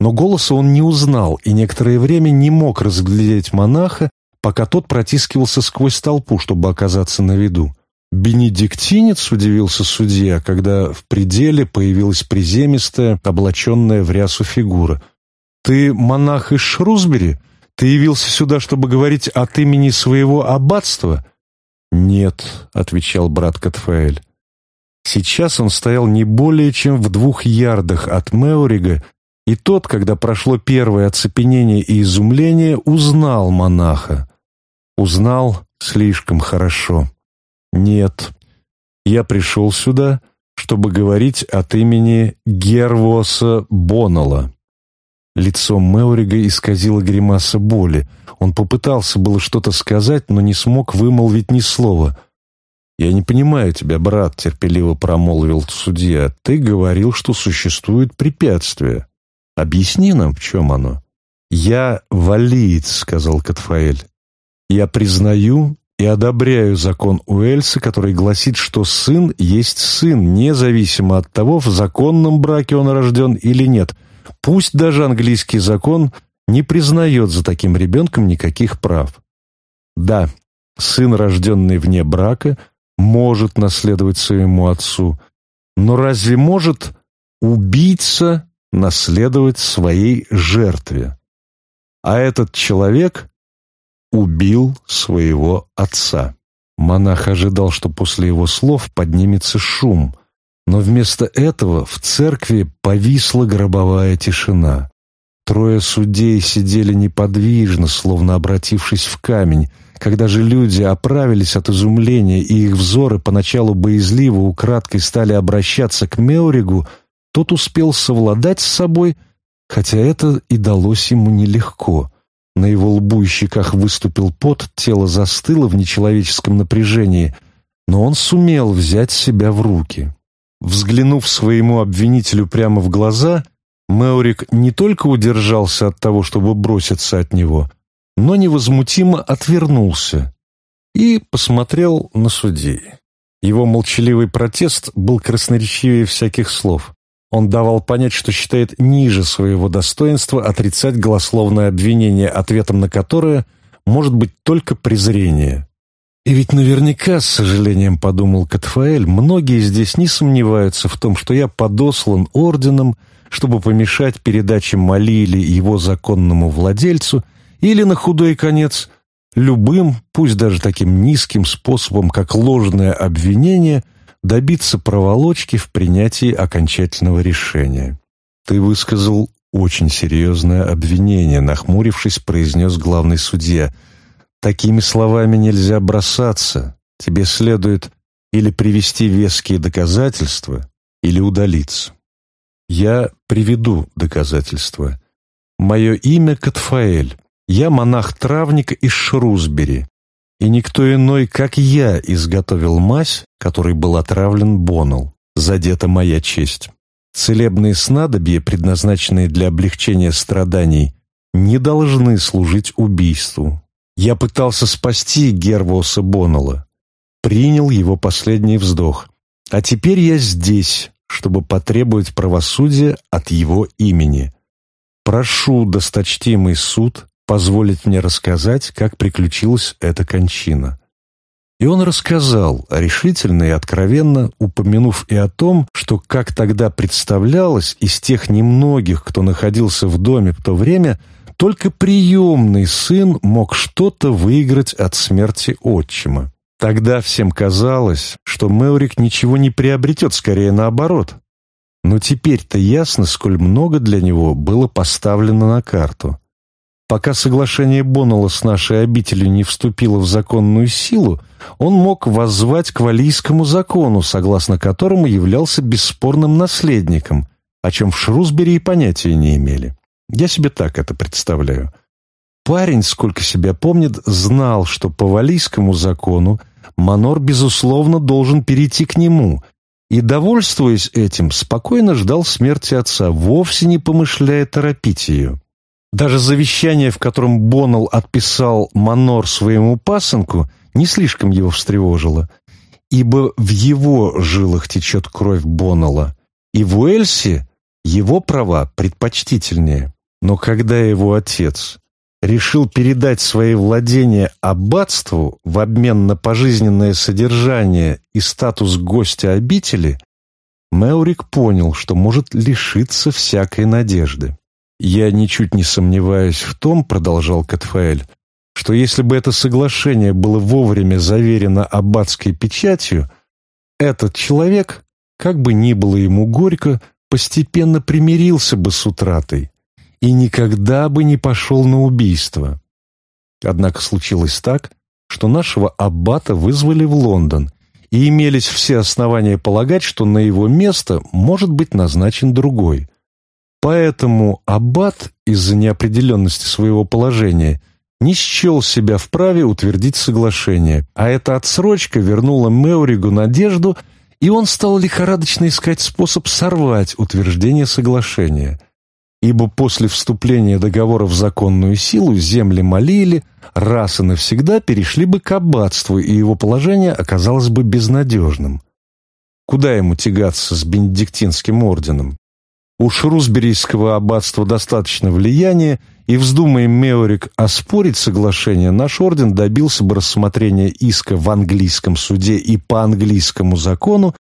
Но голоса он не узнал и некоторое время не мог разглядеть монаха, пока тот протискивался сквозь толпу, чтобы оказаться на виду. «Бенедиктинец?» — удивился судья, когда в пределе появилась приземистая, облаченная в рясу фигура. «Ты монах из Шрусбери? Ты явился сюда, чтобы говорить от имени своего аббатства?» «Нет», — отвечал брат Катфаэль. Сейчас он стоял не более чем в двух ярдах от Меорига, и тот, когда прошло первое оцепенение и изумление, узнал монаха. Узнал слишком хорошо. «Нет, я пришел сюда, чтобы говорить от имени Гервоса Боннелла». Лицо Меорига исказило гримаса боли. Он попытался было что-то сказать, но не смог вымолвить ни слова — «Я не понимаю тебя, брат», — терпеливо промолвил судья. «Ты говорил, что существует препятствие. Объясни нам, в чем оно». «Я валиец», — сказал Катфаэль. «Я признаю и одобряю закон Уэльса, который гласит, что сын есть сын, независимо от того, в законном браке он рожден или нет. Пусть даже английский закон не признает за таким ребенком никаких прав. Да, сын, рожденный вне брака, может наследовать своему отцу. Но разве может убийца наследовать своей жертве? А этот человек убил своего отца. Монах ожидал, что после его слов поднимется шум, но вместо этого в церкви повисла гробовая тишина. Трое судей сидели неподвижно, словно обратившись в камень. Когда же люди оправились от изумления, и их взоры поначалу боязливо украдкой стали обращаться к Меоригу, тот успел совладать с собой, хотя это и далось ему нелегко. На его лбу и щеках выступил пот, тело застыло в нечеловеческом напряжении, но он сумел взять себя в руки. Взглянув своему обвинителю прямо в глаза — Маурик не только удержался от того, чтобы броситься от него, но невозмутимо отвернулся и посмотрел на судей. Его молчаливый протест был красноречивее всяких слов. Он давал понять, что считает ниже своего достоинства отрицать голословное обвинение, ответом на которое может быть только презрение. И ведь наверняка, с сожалением подумал Катфаэль, многие здесь не сомневаются в том, что я подослан орденом, чтобы помешать передаче Мали его законному владельцу, или, на худой конец, любым, пусть даже таким низким способом, как ложное обвинение, добиться проволочки в принятии окончательного решения. «Ты высказал очень серьезное обвинение», — нахмурившись, произнес главный судья. «Такими словами нельзя бросаться. Тебе следует или привести веские доказательства, или удалиться». Я приведу доказательства. Мое имя Катфаэль. Я монах-травник из Шрусбери. И никто иной, как я, изготовил мазь, которой был отравлен Боннелл. Задета моя честь. Целебные снадобья, предназначенные для облегчения страданий, не должны служить убийству. Я пытался спасти Гервоса Боннелла. Принял его последний вздох. А теперь я здесь, чтобы потребовать правосудия от его имени. Прошу, досточтимый суд, позволить мне рассказать, как приключилась эта кончина». И он рассказал, решительно и откровенно, упомянув и о том, что, как тогда представлялось, из тех немногих, кто находился в доме в то время, только приемный сын мог что-то выиграть от смерти отчима. Тогда всем казалось, что Мэурик ничего не приобретет, скорее наоборот. Но теперь-то ясно, сколь много для него было поставлено на карту. Пока соглашение Боннелла с нашей обителью не вступило в законную силу, он мог воззвать к валийскому закону, согласно которому являлся бесспорным наследником, о чем в Шрусбери и понятия не имели. Я себе так это представляю. Парень, сколько себя помнит, знал, что по валийскому закону Манор, безусловно, должен перейти к нему, и, довольствуясь этим, спокойно ждал смерти отца, вовсе не помышляя торопить ее. Даже завещание, в котором Боннелл отписал Манор своему пасынку, не слишком его встревожило, ибо в его жилах течет кровь Боннелла, и в Уэльсе его права предпочтительнее. Но когда его отец решил передать свои владения аббатству в обмен на пожизненное содержание и статус гостя обители, Меурик понял, что может лишиться всякой надежды. «Я ничуть не сомневаюсь в том, — продолжал Катфаэль, — что если бы это соглашение было вовремя заверено аббатской печатью, этот человек, как бы ни было ему горько, постепенно примирился бы с утратой, и никогда бы не пошел на убийство. Однако случилось так, что нашего аббата вызвали в Лондон, и имелись все основания полагать, что на его место может быть назначен другой. Поэтому аббат из-за неопределенности своего положения не счел себя вправе утвердить соглашение, а эта отсрочка вернула Меоригу надежду, и он стал лихорадочно искать способ сорвать утверждение соглашения – ибо после вступления договора в законную силу земли молили, раз и навсегда перешли бы к аббатству, и его положение оказалось бы безнадежным. Куда ему тягаться с бенедиктинским орденом? У шрусберийского аббатства достаточно влияния, и, вздумая Меорик оспорить соглашение, наш орден добился бы рассмотрения иска в английском суде и по английскому закону,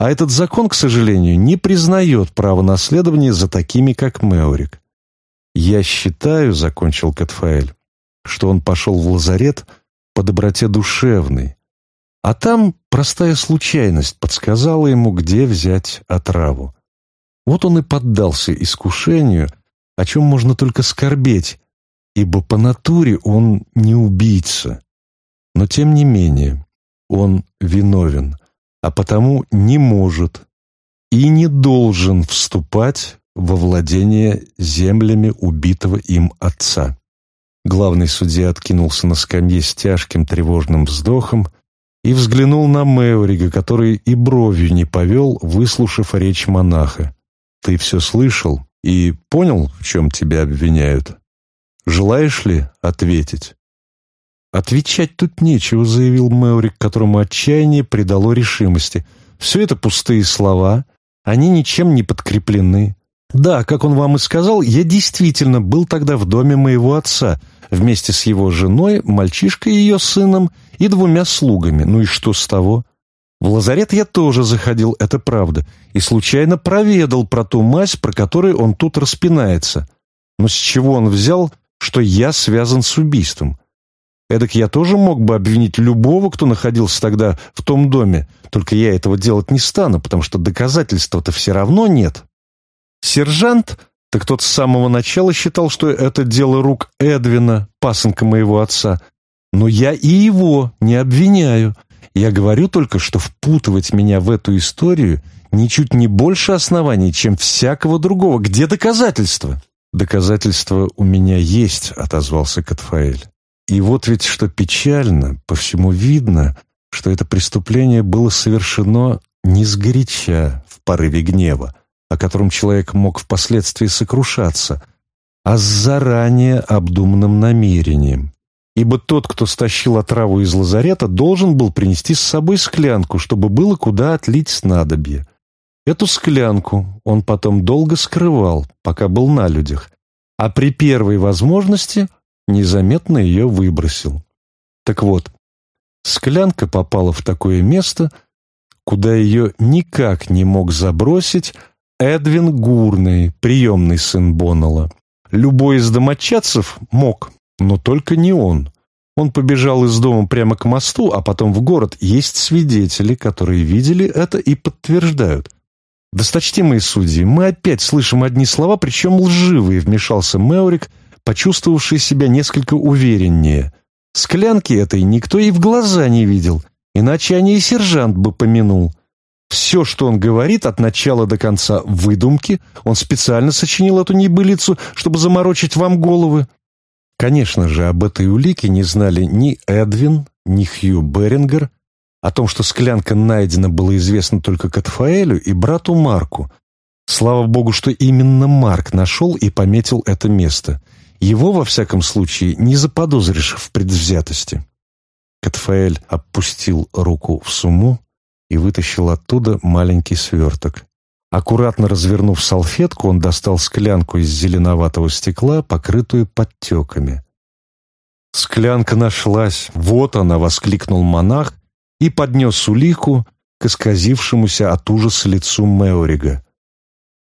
а этот закон, к сожалению, не признает право наследования за такими, как Меорик. «Я считаю», — закончил Катфаэль, — «что он пошел в лазарет по доброте душевной, а там простая случайность подсказала ему, где взять отраву. Вот он и поддался искушению, о чем можно только скорбеть, ибо по натуре он не убийца. Но тем не менее он виновен — а потому не может и не должен вступать во владение землями убитого им отца. Главный судья откинулся на скамье с тяжким тревожным вздохом и взглянул на Меорига, который и бровью не повел, выслушав речь монаха. «Ты все слышал и понял, в чем тебя обвиняют? Желаешь ли ответить?» «Отвечать тут нечего», — заявил Мэурик, которому отчаяние придало решимости. «Все это пустые слова. Они ничем не подкреплены. Да, как он вам и сказал, я действительно был тогда в доме моего отца, вместе с его женой, мальчишкой ее сыном и двумя слугами. Ну и что с того?» В лазарет я тоже заходил, это правда, и случайно проведал про ту мазь, про которую он тут распинается. Но с чего он взял, что я связан с убийством? Эдак я тоже мог бы обвинить любого, кто находился тогда в том доме. Только я этого делать не стану, потому что доказательства-то все равно нет. Сержант, так тот с самого начала считал, что это дело рук Эдвина, пасынка моего отца. Но я и его не обвиняю. Я говорю только, что впутывать меня в эту историю ничуть не больше оснований, чем всякого другого. Где доказательства? Доказательства у меня есть, отозвался Катфаэль. И вот ведь что печально, по всему видно, что это преступление было совершено не сгоряча в порыве гнева, о котором человек мог впоследствии сокрушаться, а с заранее обдуманным намерением. Ибо тот, кто стащил отраву из лазарета, должен был принести с собой склянку, чтобы было куда отлить снадобье. Эту склянку он потом долго скрывал, пока был на людях, а при первой возможности – незаметно ее выбросил. Так вот, склянка попала в такое место, куда ее никак не мог забросить Эдвин Гурный, приемный сын Боннелла. Любой из домочадцев мог, но только не он. Он побежал из дома прямо к мосту, а потом в город. Есть свидетели, которые видели это и подтверждают. «Досточтимые судьи, мы опять слышим одни слова, причем лживые», — вмешался Меорик, почувствовавший себя несколько увереннее. Склянки этой никто и в глаза не видел, иначе они и сержант бы помянул. Все, что он говорит от начала до конца выдумки, он специально сочинил эту небылицу, чтобы заморочить вам головы. Конечно же, об этой улике не знали ни Эдвин, ни Хью Берингер. О том, что склянка найдена, было известно только Катфаэлю и брату Марку. Слава богу, что именно Марк нашел и пометил это место. Его, во всяком случае, не заподозришь в предвзятости. Катфаэль опустил руку в сумму и вытащил оттуда маленький сверток. Аккуратно развернув салфетку, он достал склянку из зеленоватого стекла, покрытую подтеками. «Склянка нашлась! Вот она!» — воскликнул монах и поднес улику к исказившемуся от ужаса лицу Меорига.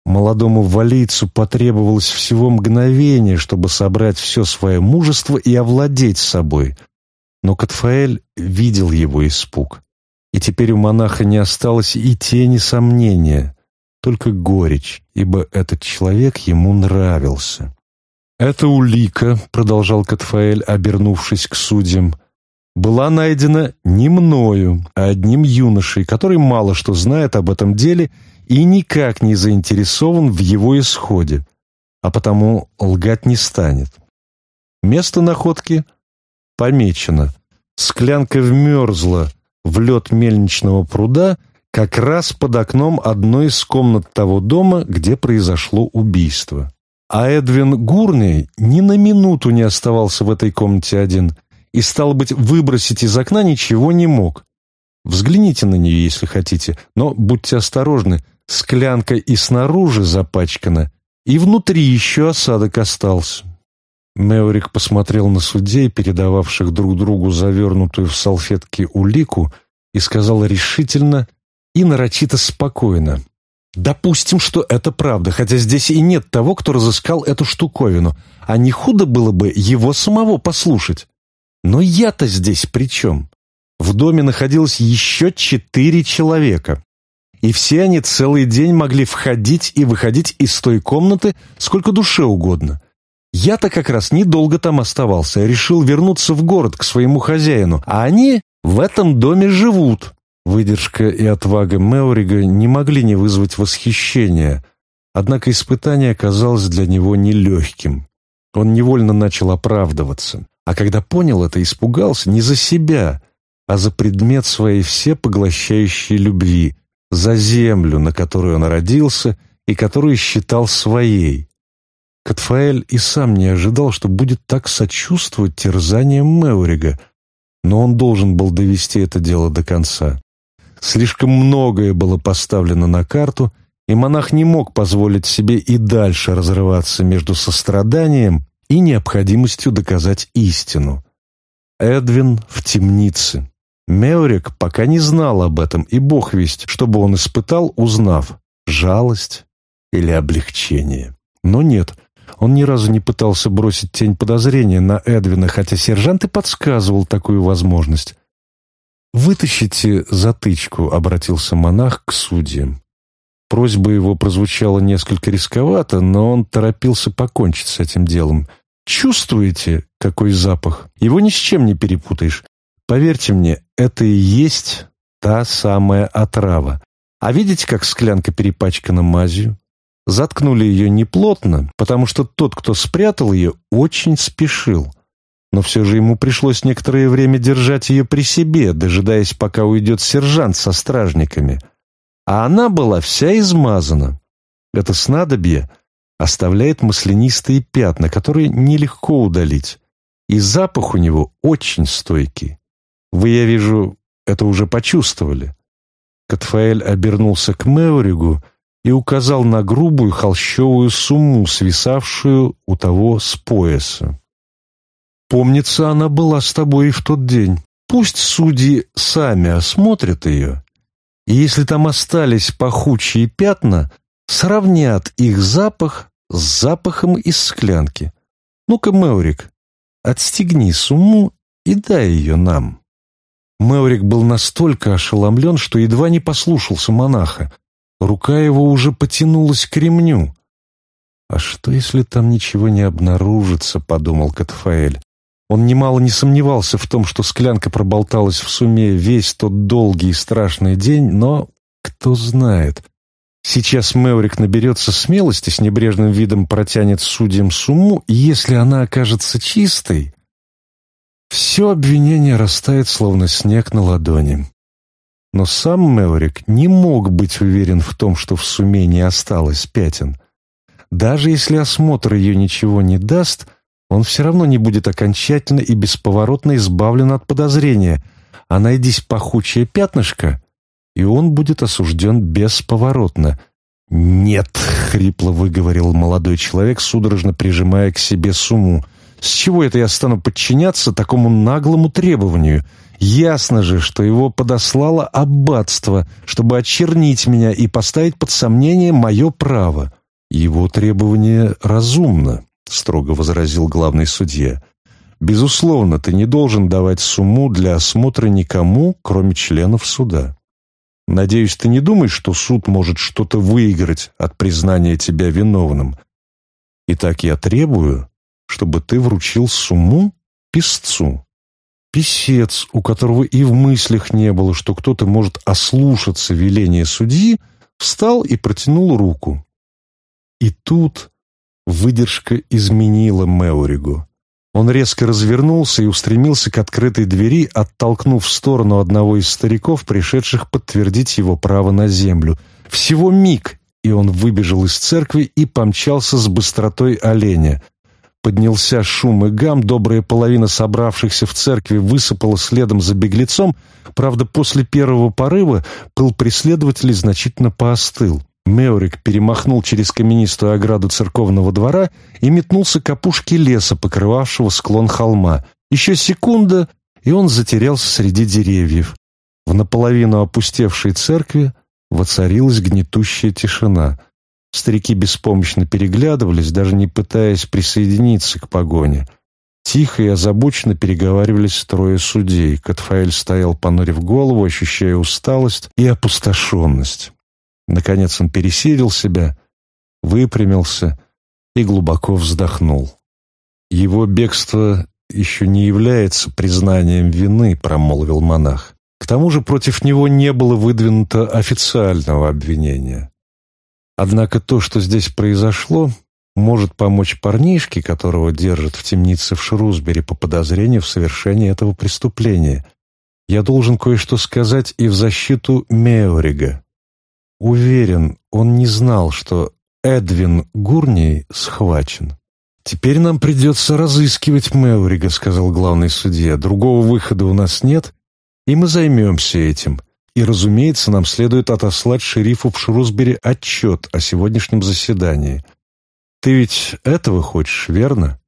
Молодому валейцу потребовалось всего мгновение, чтобы собрать все свое мужество и овладеть собой. Но Катфаэль видел его испуг. И теперь у монаха не осталось и тени сомнения, только горечь, ибо этот человек ему нравился. «Эта улика», — продолжал Катфаэль, обернувшись к судьям, «была найдена не мною, а одним юношей, который мало что знает об этом деле и никак не заинтересован в его исходе, а потому лгать не станет. Место находки помечено. Склянка вмерзла в лед мельничного пруда как раз под окном одной из комнат того дома, где произошло убийство. А Эдвин Гурни ни на минуту не оставался в этой комнате один и, стало быть, выбросить из окна ничего не мог. Взгляните на нее, если хотите, но будьте осторожны, Склянка и снаружи запачкана, и внутри еще осадок остался. Меорик посмотрел на судей, передававших друг другу завернутую в салфетки улику, и сказал решительно и нарочито спокойно. «Допустим, что это правда, хотя здесь и нет того, кто разыскал эту штуковину, а не худо было бы его самого послушать. Но я-то здесь при чем? В доме находилось еще четыре человека и все они целый день могли входить и выходить из той комнаты сколько душе угодно. Я-то как раз недолго там оставался, решил вернуться в город к своему хозяину, а они в этом доме живут. Выдержка и отвага Меорига не могли не вызвать восхищения, однако испытание оказалось для него нелегким. Он невольно начал оправдываться, а когда понял это, испугался не за себя, а за предмет своей всепоглощающей любви, за землю, на которую он родился и которую считал своей. Катфаэль и сам не ожидал, что будет так сочувствовать терзаниям Меурига, но он должен был довести это дело до конца. Слишком многое было поставлено на карту, и монах не мог позволить себе и дальше разрываться между состраданием и необходимостью доказать истину. Эдвин в темнице. Меорик пока не знал об этом, и бог весть, чтобы он испытал, узнав, жалость или облегчение. Но нет, он ни разу не пытался бросить тень подозрения на Эдвина, хотя сержант и подсказывал такую возможность. «Вытащите затычку», — обратился монах к судьям. Просьба его прозвучала несколько рисковато, но он торопился покончить с этим делом. «Чувствуете, какой запах? Его ни с чем не перепутаешь. Поверьте мне, это и есть та самая отрава. А видите, как склянка перепачкана мазью? Заткнули ее неплотно, потому что тот, кто спрятал ее, очень спешил. Но все же ему пришлось некоторое время держать ее при себе, дожидаясь, пока уйдет сержант со стражниками. А она была вся измазана. Это снадобье оставляет маслянистые пятна, которые нелегко удалить. И запах у него очень стойкий. Вы, я вижу, это уже почувствовали». Катфаэль обернулся к Меоригу и указал на грубую холщовую сумму, свисавшую у того с пояса. «Помнится, она была с тобой и в тот день. Пусть судьи сами осмотрят ее, и если там остались пахучие пятна, сравнят их запах с запахом из склянки. Ну-ка, Меорик, отстегни сумму и дай ее нам». Меврик был настолько ошеломлен, что едва не послушался монаха. Рука его уже потянулась к ремню. «А что, если там ничего не обнаружится?» — подумал Катфаэль. Он немало не сомневался в том, что склянка проболталась в суме весь тот долгий и страшный день, но кто знает. Сейчас Меврик наберется смелости, с небрежным видом протянет судьям сумму, и если она окажется чистой, все обвинение растает, словно снег на ладони. Но сам Меорик не мог быть уверен в том, что в суме не осталось пятен. Даже если осмотр ее ничего не даст, он все равно не будет окончательно и бесповоротно избавлен от подозрения, а найдись пахучее пятнышко, и он будет осужден бесповоротно. «Нет!» — хрипло выговорил молодой человек, судорожно прижимая к себе сумму — с чего это я стану подчиняться такому наглому требованию? Ясно же, что его подослало аббатство, чтобы очернить меня и поставить под сомнение мое право. Его требование разумно, строго возразил главный судья. Безусловно, ты не должен давать сумму для осмотра никому, кроме членов суда. Надеюсь, ты не думаешь, что суд может что-то выиграть от признания тебя виновным. Итак, я требую, чтобы ты вручил сумму писцу. Писец, у которого и в мыслях не было, что кто-то может ослушаться веления судьи, встал и протянул руку. И тут выдержка изменила Меоригу. Он резко развернулся и устремился к открытой двери, оттолкнув в сторону одного из стариков, пришедших подтвердить его право на землю. Всего миг, и он выбежал из церкви и помчался с быстротой оленя. Поднялся шум и гам, добрая половина собравшихся в церкви высыпала следом за беглецом, правда, после первого порыва пыл преследователей значительно поостыл. Меорик перемахнул через каменистую ограду церковного двора и метнулся к опушке леса, покрывавшего склон холма. Еще секунда, и он затерялся среди деревьев. В наполовину опустевшей церкви воцарилась гнетущая тишина — Старики беспомощно переглядывались, даже не пытаясь присоединиться к погоне. Тихо и озабоченно переговаривались трое судей. Катфаэль стоял, понурив голову, ощущая усталость и опустошенность. Наконец он пересилил себя, выпрямился и глубоко вздохнул. «Его бегство еще не является признанием вины», — промолвил монах. «К тому же против него не было выдвинуто официального обвинения. Однако то, что здесь произошло, может помочь парнишке, которого держат в темнице в Шрусбери по подозрению в совершении этого преступления. Я должен кое-что сказать и в защиту Меорига. Уверен, он не знал, что Эдвин Гурни схвачен. «Теперь нам придется разыскивать Меорига», — сказал главный судья. «Другого выхода у нас нет, и мы займемся этим». И, разумеется, нам следует отослать шерифу в Шрусбери отчет о сегодняшнем заседании. Ты ведь этого хочешь, верно?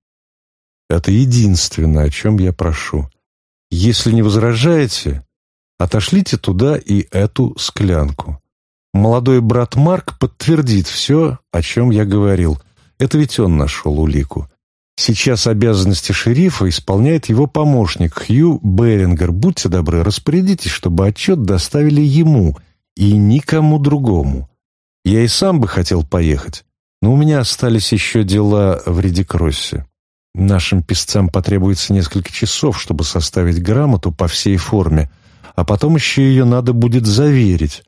Это единственное, о чем я прошу. Если не возражаете, отошлите туда и эту склянку. Молодой брат Марк подтвердит все, о чем я говорил. Это ведь он нашел улику. Сейчас обязанности шерифа исполняет его помощник Хью Берингер. Будьте добры, распорядитесь, чтобы отчет доставили ему и никому другому. Я и сам бы хотел поехать, но у меня остались еще дела в Редикроссе. Нашим писцам потребуется несколько часов, чтобы составить грамоту по всей форме, а потом еще ее надо будет заверить.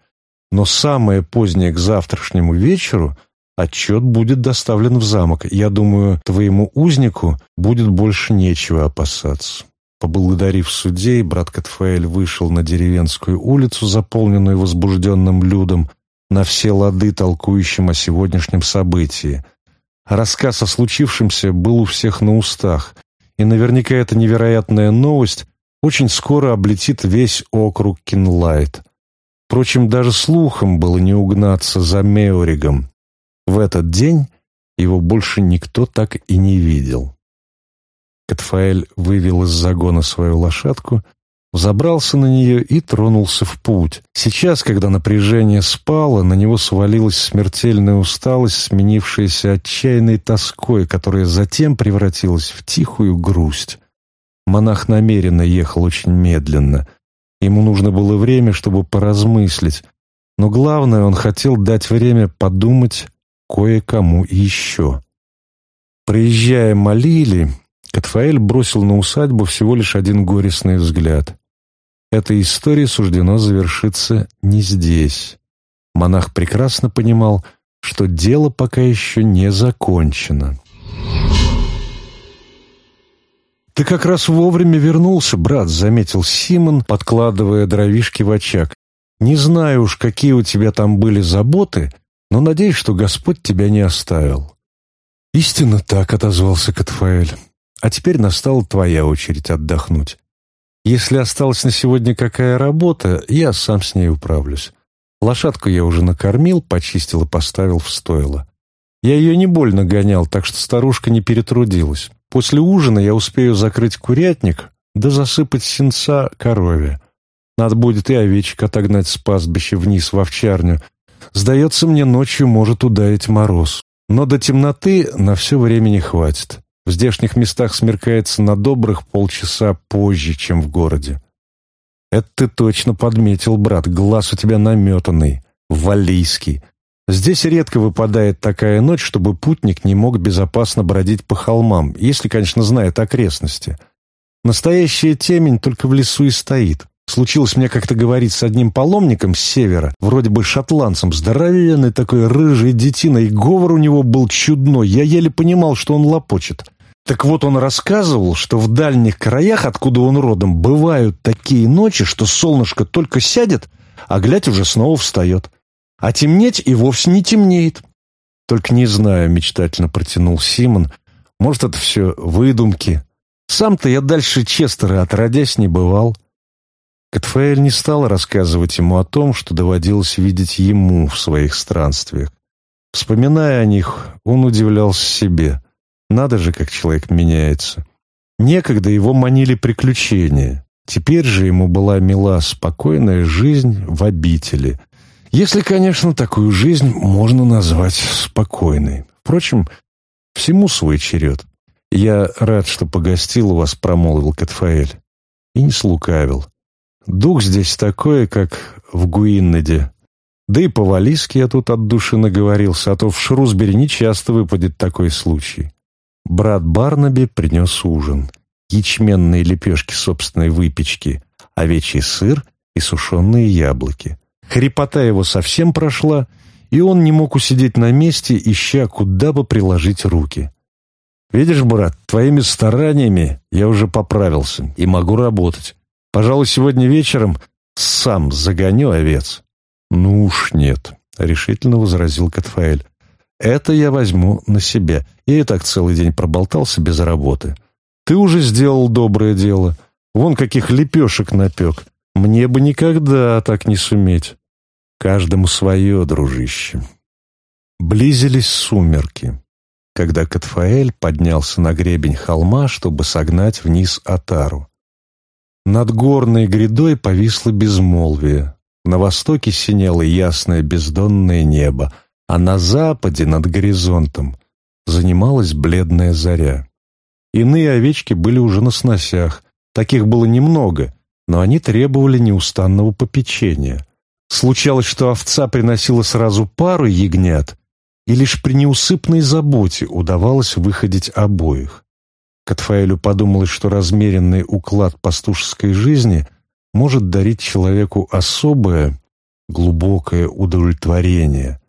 Но самое позднее к завтрашнему вечеру Отчет будет доставлен в замок. Я думаю, твоему узнику будет больше нечего опасаться». Поблагодарив судей, брат Катфаэль вышел на деревенскую улицу, заполненную возбужденным людом, на все лады, толкующим о сегодняшнем событии. Рассказ о случившемся был у всех на устах, и наверняка эта невероятная новость очень скоро облетит весь округ Кинлайт. Впрочем, даже слухом было не угнаться за Меоригом, в этот день его больше никто так и не видел. Катфаэль вывел из загона свою лошадку, забрался на нее и тронулся в путь. Сейчас, когда напряжение спало, на него свалилась смертельная усталость, сменившаяся отчаянной тоской, которая затем превратилась в тихую грусть. Монах намеренно ехал очень медленно. Ему нужно было время, чтобы поразмыслить. Но главное, он хотел дать время подумать кое-кому еще. Проезжая Малили, Катфаэль бросил на усадьбу всего лишь один горестный взгляд. Эта история суждено завершиться не здесь. Монах прекрасно понимал, что дело пока еще не закончено. «Ты как раз вовремя вернулся, брат», — заметил Симон, подкладывая дровишки в очаг. «Не знаю уж, какие у тебя там были заботы, но надеюсь, что Господь тебя не оставил». «Истинно так», — отозвался Катфаэль. «А теперь настала твоя очередь отдохнуть. Если осталась на сегодня какая работа, я сам с ней управлюсь. Лошадку я уже накормил, почистил и поставил в стойло. Я ее не больно гонял, так что старушка не перетрудилась. После ужина я успею закрыть курятник, да засыпать сенца корове. Надо будет и овечек отогнать с пастбища вниз в овчарню, Сдается мне, ночью может ударить мороз. Но до темноты на все не хватит. В здешних местах смеркается на добрых полчаса позже, чем в городе. Это ты точно подметил, брат. Глаз у тебя наметанный, валийский. Здесь редко выпадает такая ночь, чтобы путник не мог безопасно бродить по холмам, если, конечно, знает окрестности. Настоящая темень только в лесу и стоит. Случилось мне как-то говорить с одним паломником с севера, вроде бы шотландцем, здоровенный такой рыжий детина, и говор у него был чудной, я еле понимал, что он лопочет. Так вот он рассказывал, что в дальних краях, откуда он родом, бывают такие ночи, что солнышко только сядет, а глядь уже снова встает. А темнеть и вовсе не темнеет. Только не знаю, мечтательно протянул Симон. Может, это все выдумки. Сам-то я дальше Честера отродясь не бывал. Катфаэль не стала рассказывать ему о том, что доводилось видеть ему в своих странствиях. Вспоминая о них, он удивлялся себе. Надо же, как человек меняется. Некогда его манили приключения. Теперь же ему была мила спокойная жизнь в обители. Если, конечно, такую жизнь можно назвать спокойной. Впрочем, всему свой черед. «Я рад, что погостил у вас», — промолвил Катфаэль. И не слукавил. Дух здесь такой, как в Гуиннеде. Да и по валиски я тут от души наговорился, а то в Шрусбери нечасто выпадет такой случай. Брат Барнаби принес ужин. Ячменные лепешки собственной выпечки, овечий сыр и сушеные яблоки. Хрипота его совсем прошла, и он не мог усидеть на месте, ища, куда бы приложить руки. «Видишь, брат, твоими стараниями я уже поправился и могу работать. Пожалуй, сегодня вечером сам загоню овец. Ну уж нет, решительно возразил Катфаэль. Это я возьму на себя. Я и так целый день проболтался без работы. Ты уже сделал доброе дело. Вон каких лепешек напек. Мне бы никогда так не суметь. Каждому свое, дружище. Близились сумерки, когда Катфаэль поднялся на гребень холма, чтобы согнать вниз Атару. Над горной грядой повисло безмолвие. На востоке синело ясное бездонное небо, а на западе, над горизонтом, занималась бледная заря. Иные овечки были уже на сносях, таких было немного, но они требовали неустанного попечения. Случалось, что овца приносила сразу пару ягнят, и лишь при неусыпной заботе удавалось выходить обоих. Катфаэлю подумалось, что размеренный уклад пастушеской жизни может дарить человеку особое, глубокое удовлетворение.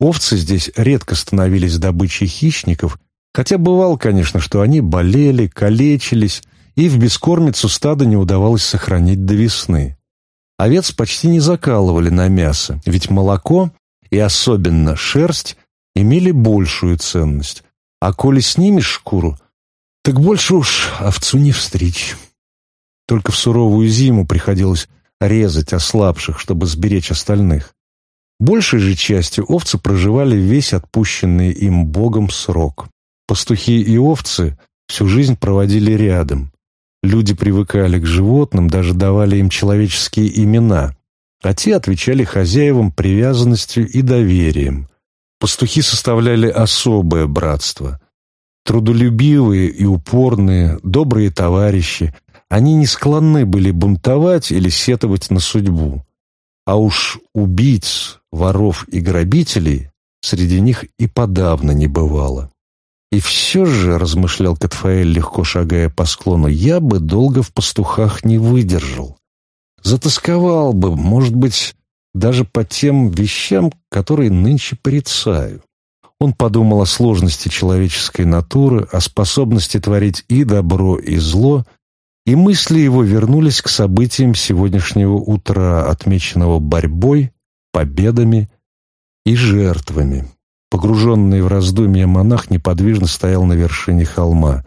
Овцы здесь редко становились добычей хищников, хотя бывало, конечно, что они болели, калечились, и в бескормицу стада не удавалось сохранить до весны. Овец почти не закалывали на мясо, ведь молоко и особенно шерсть имели большую ценность, а коли снимешь шкуру – так больше уж овцу не встричь. Только в суровую зиму приходилось резать ослабших, чтобы сберечь остальных. Большей же частью овцы проживали весь отпущенный им Богом срок. Пастухи и овцы всю жизнь проводили рядом. Люди привыкали к животным, даже давали им человеческие имена, а те отвечали хозяевам привязанностью и доверием. Пастухи составляли особое братство – трудолюбивые и упорные, добрые товарищи, они не склонны были бунтовать или сетовать на судьбу. А уж убийц, воров и грабителей среди них и подавно не бывало. И все же, размышлял Катфаэль, легко шагая по склону, я бы долго в пастухах не выдержал. Затасковал бы, может быть, даже по тем вещам, которые нынче порицаю. Он подумал о сложности человеческой натуры, о способности творить и добро, и зло, и мысли его вернулись к событиям сегодняшнего утра, отмеченного борьбой, победами и жертвами. Погруженный в раздумья монах неподвижно стоял на вершине холма.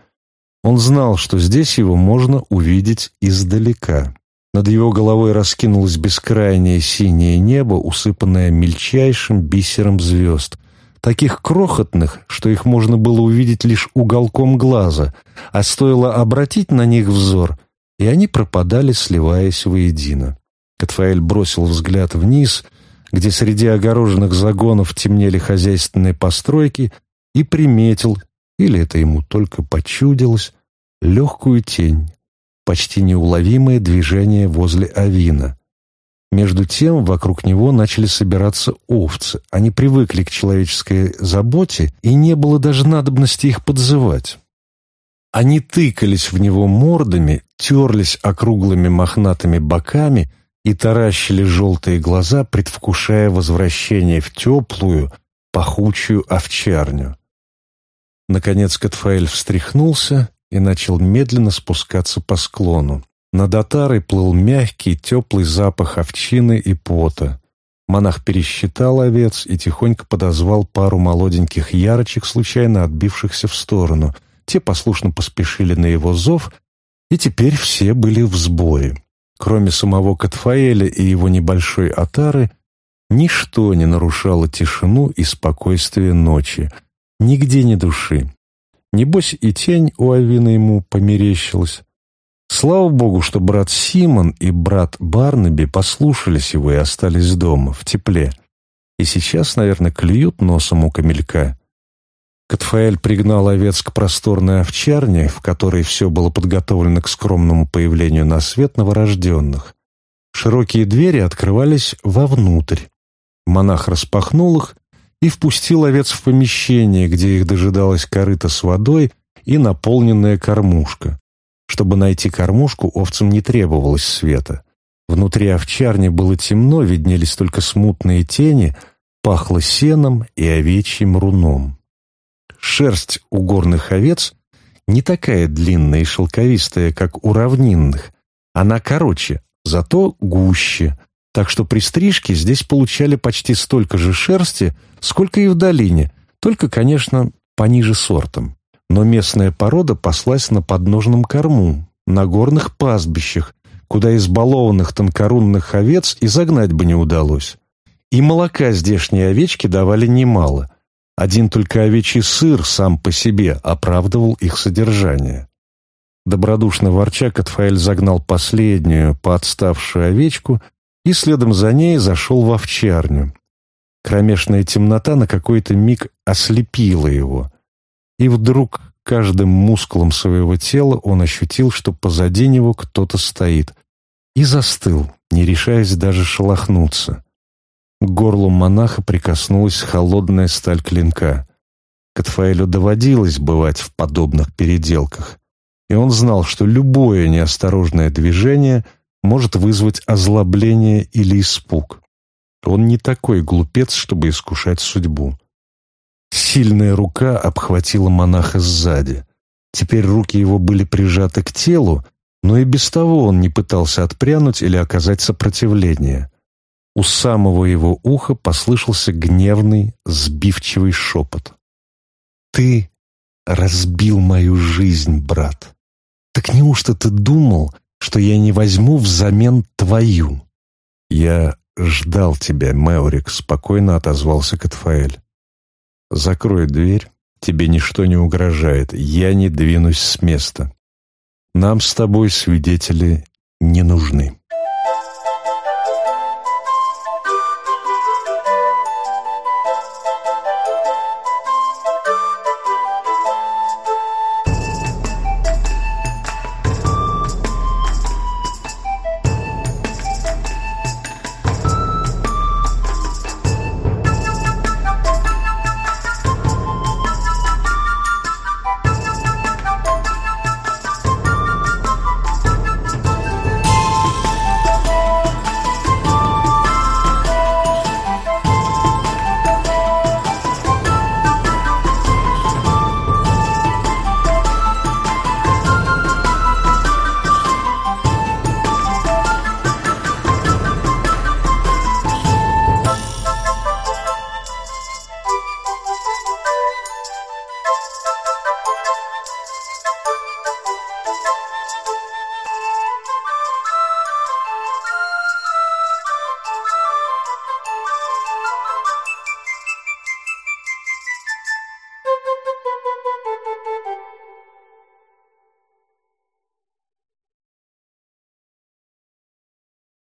Он знал, что здесь его можно увидеть издалека. Над его головой раскинулось бескрайнее синее небо, усыпанное мельчайшим бисером звезд — таких крохотных, что их можно было увидеть лишь уголком глаза, а стоило обратить на них взор, и они пропадали, сливаясь воедино. Катфаэль бросил взгляд вниз, где среди огороженных загонов темнели хозяйственные постройки, и приметил, или это ему только почудилось, легкую тень, почти неуловимое движение возле авина. Между тем вокруг него начали собираться овцы. Они привыкли к человеческой заботе, и не было даже надобности их подзывать. Они тыкались в него мордами, терлись округлыми мохнатыми боками и таращили желтые глаза, предвкушая возвращение в теплую, пахучую овчарню. Наконец Катфаэль встряхнулся и начал медленно спускаться по склону. Над отарой плыл мягкий, теплый запах овчины и пота. Монах пересчитал овец и тихонько подозвал пару молоденьких ярочек, случайно отбившихся в сторону. Те послушно поспешили на его зов, и теперь все были в сборе. Кроме самого Катфаэля и его небольшой отары, ничто не нарушало тишину и спокойствие ночи. Нигде ни души. Небось и тень у Авина ему померещилась. Слава богу, что брат Симон и брат Барнаби послушались его и остались дома, в тепле. И сейчас, наверное, клюют носом у камелька. Катфаэль пригнал овец к просторной овчарне, в которой все было подготовлено к скромному появлению на свет новорожденных. Широкие двери открывались вовнутрь. Монах распахнул их и впустил овец в помещение, где их дожидалась корыта с водой и наполненная кормушка. Чтобы найти кормушку, овцам не требовалось света. Внутри овчарни было темно, виднелись только смутные тени, пахло сеном и овечьим руном. Шерсть у горных овец не такая длинная и шелковистая, как у равнинных. Она короче, зато гуще, так что при стрижке здесь получали почти столько же шерсти, сколько и в долине, только, конечно, пониже сортом но местная порода паслась на подножном корму, на горных пастбищах, куда избалованных тонкорунных овец и загнать бы не удалось. И молока здешние овечки давали немало. Один только овечий сыр сам по себе оправдывал их содержание. Добродушно ворча, Катфаэль загнал последнюю, подставшую овечку, и следом за ней зашел в овчарню. Кромешная темнота на какой-то миг ослепила его — и вдруг каждым мускулом своего тела он ощутил, что позади него кто-то стоит. И застыл, не решаясь даже шелохнуться. К горлу монаха прикоснулась холодная сталь клинка. Катфаэлю доводилось бывать в подобных переделках, и он знал, что любое неосторожное движение может вызвать озлобление или испуг. Он не такой глупец, чтобы искушать судьбу. Сильная рука обхватила монаха сзади. Теперь руки его были прижаты к телу, но и без того он не пытался отпрянуть или оказать сопротивление. У самого его уха послышался гневный, сбивчивый шепот. «Ты разбил мою жизнь, брат. Так неужто ты думал, что я не возьму взамен твою?» «Я ждал тебя, Меорик», — спокойно отозвался Катфаэль. Закрой дверь, тебе ничто не угрожает, я не двинусь с места. Нам с тобой свидетели не нужны.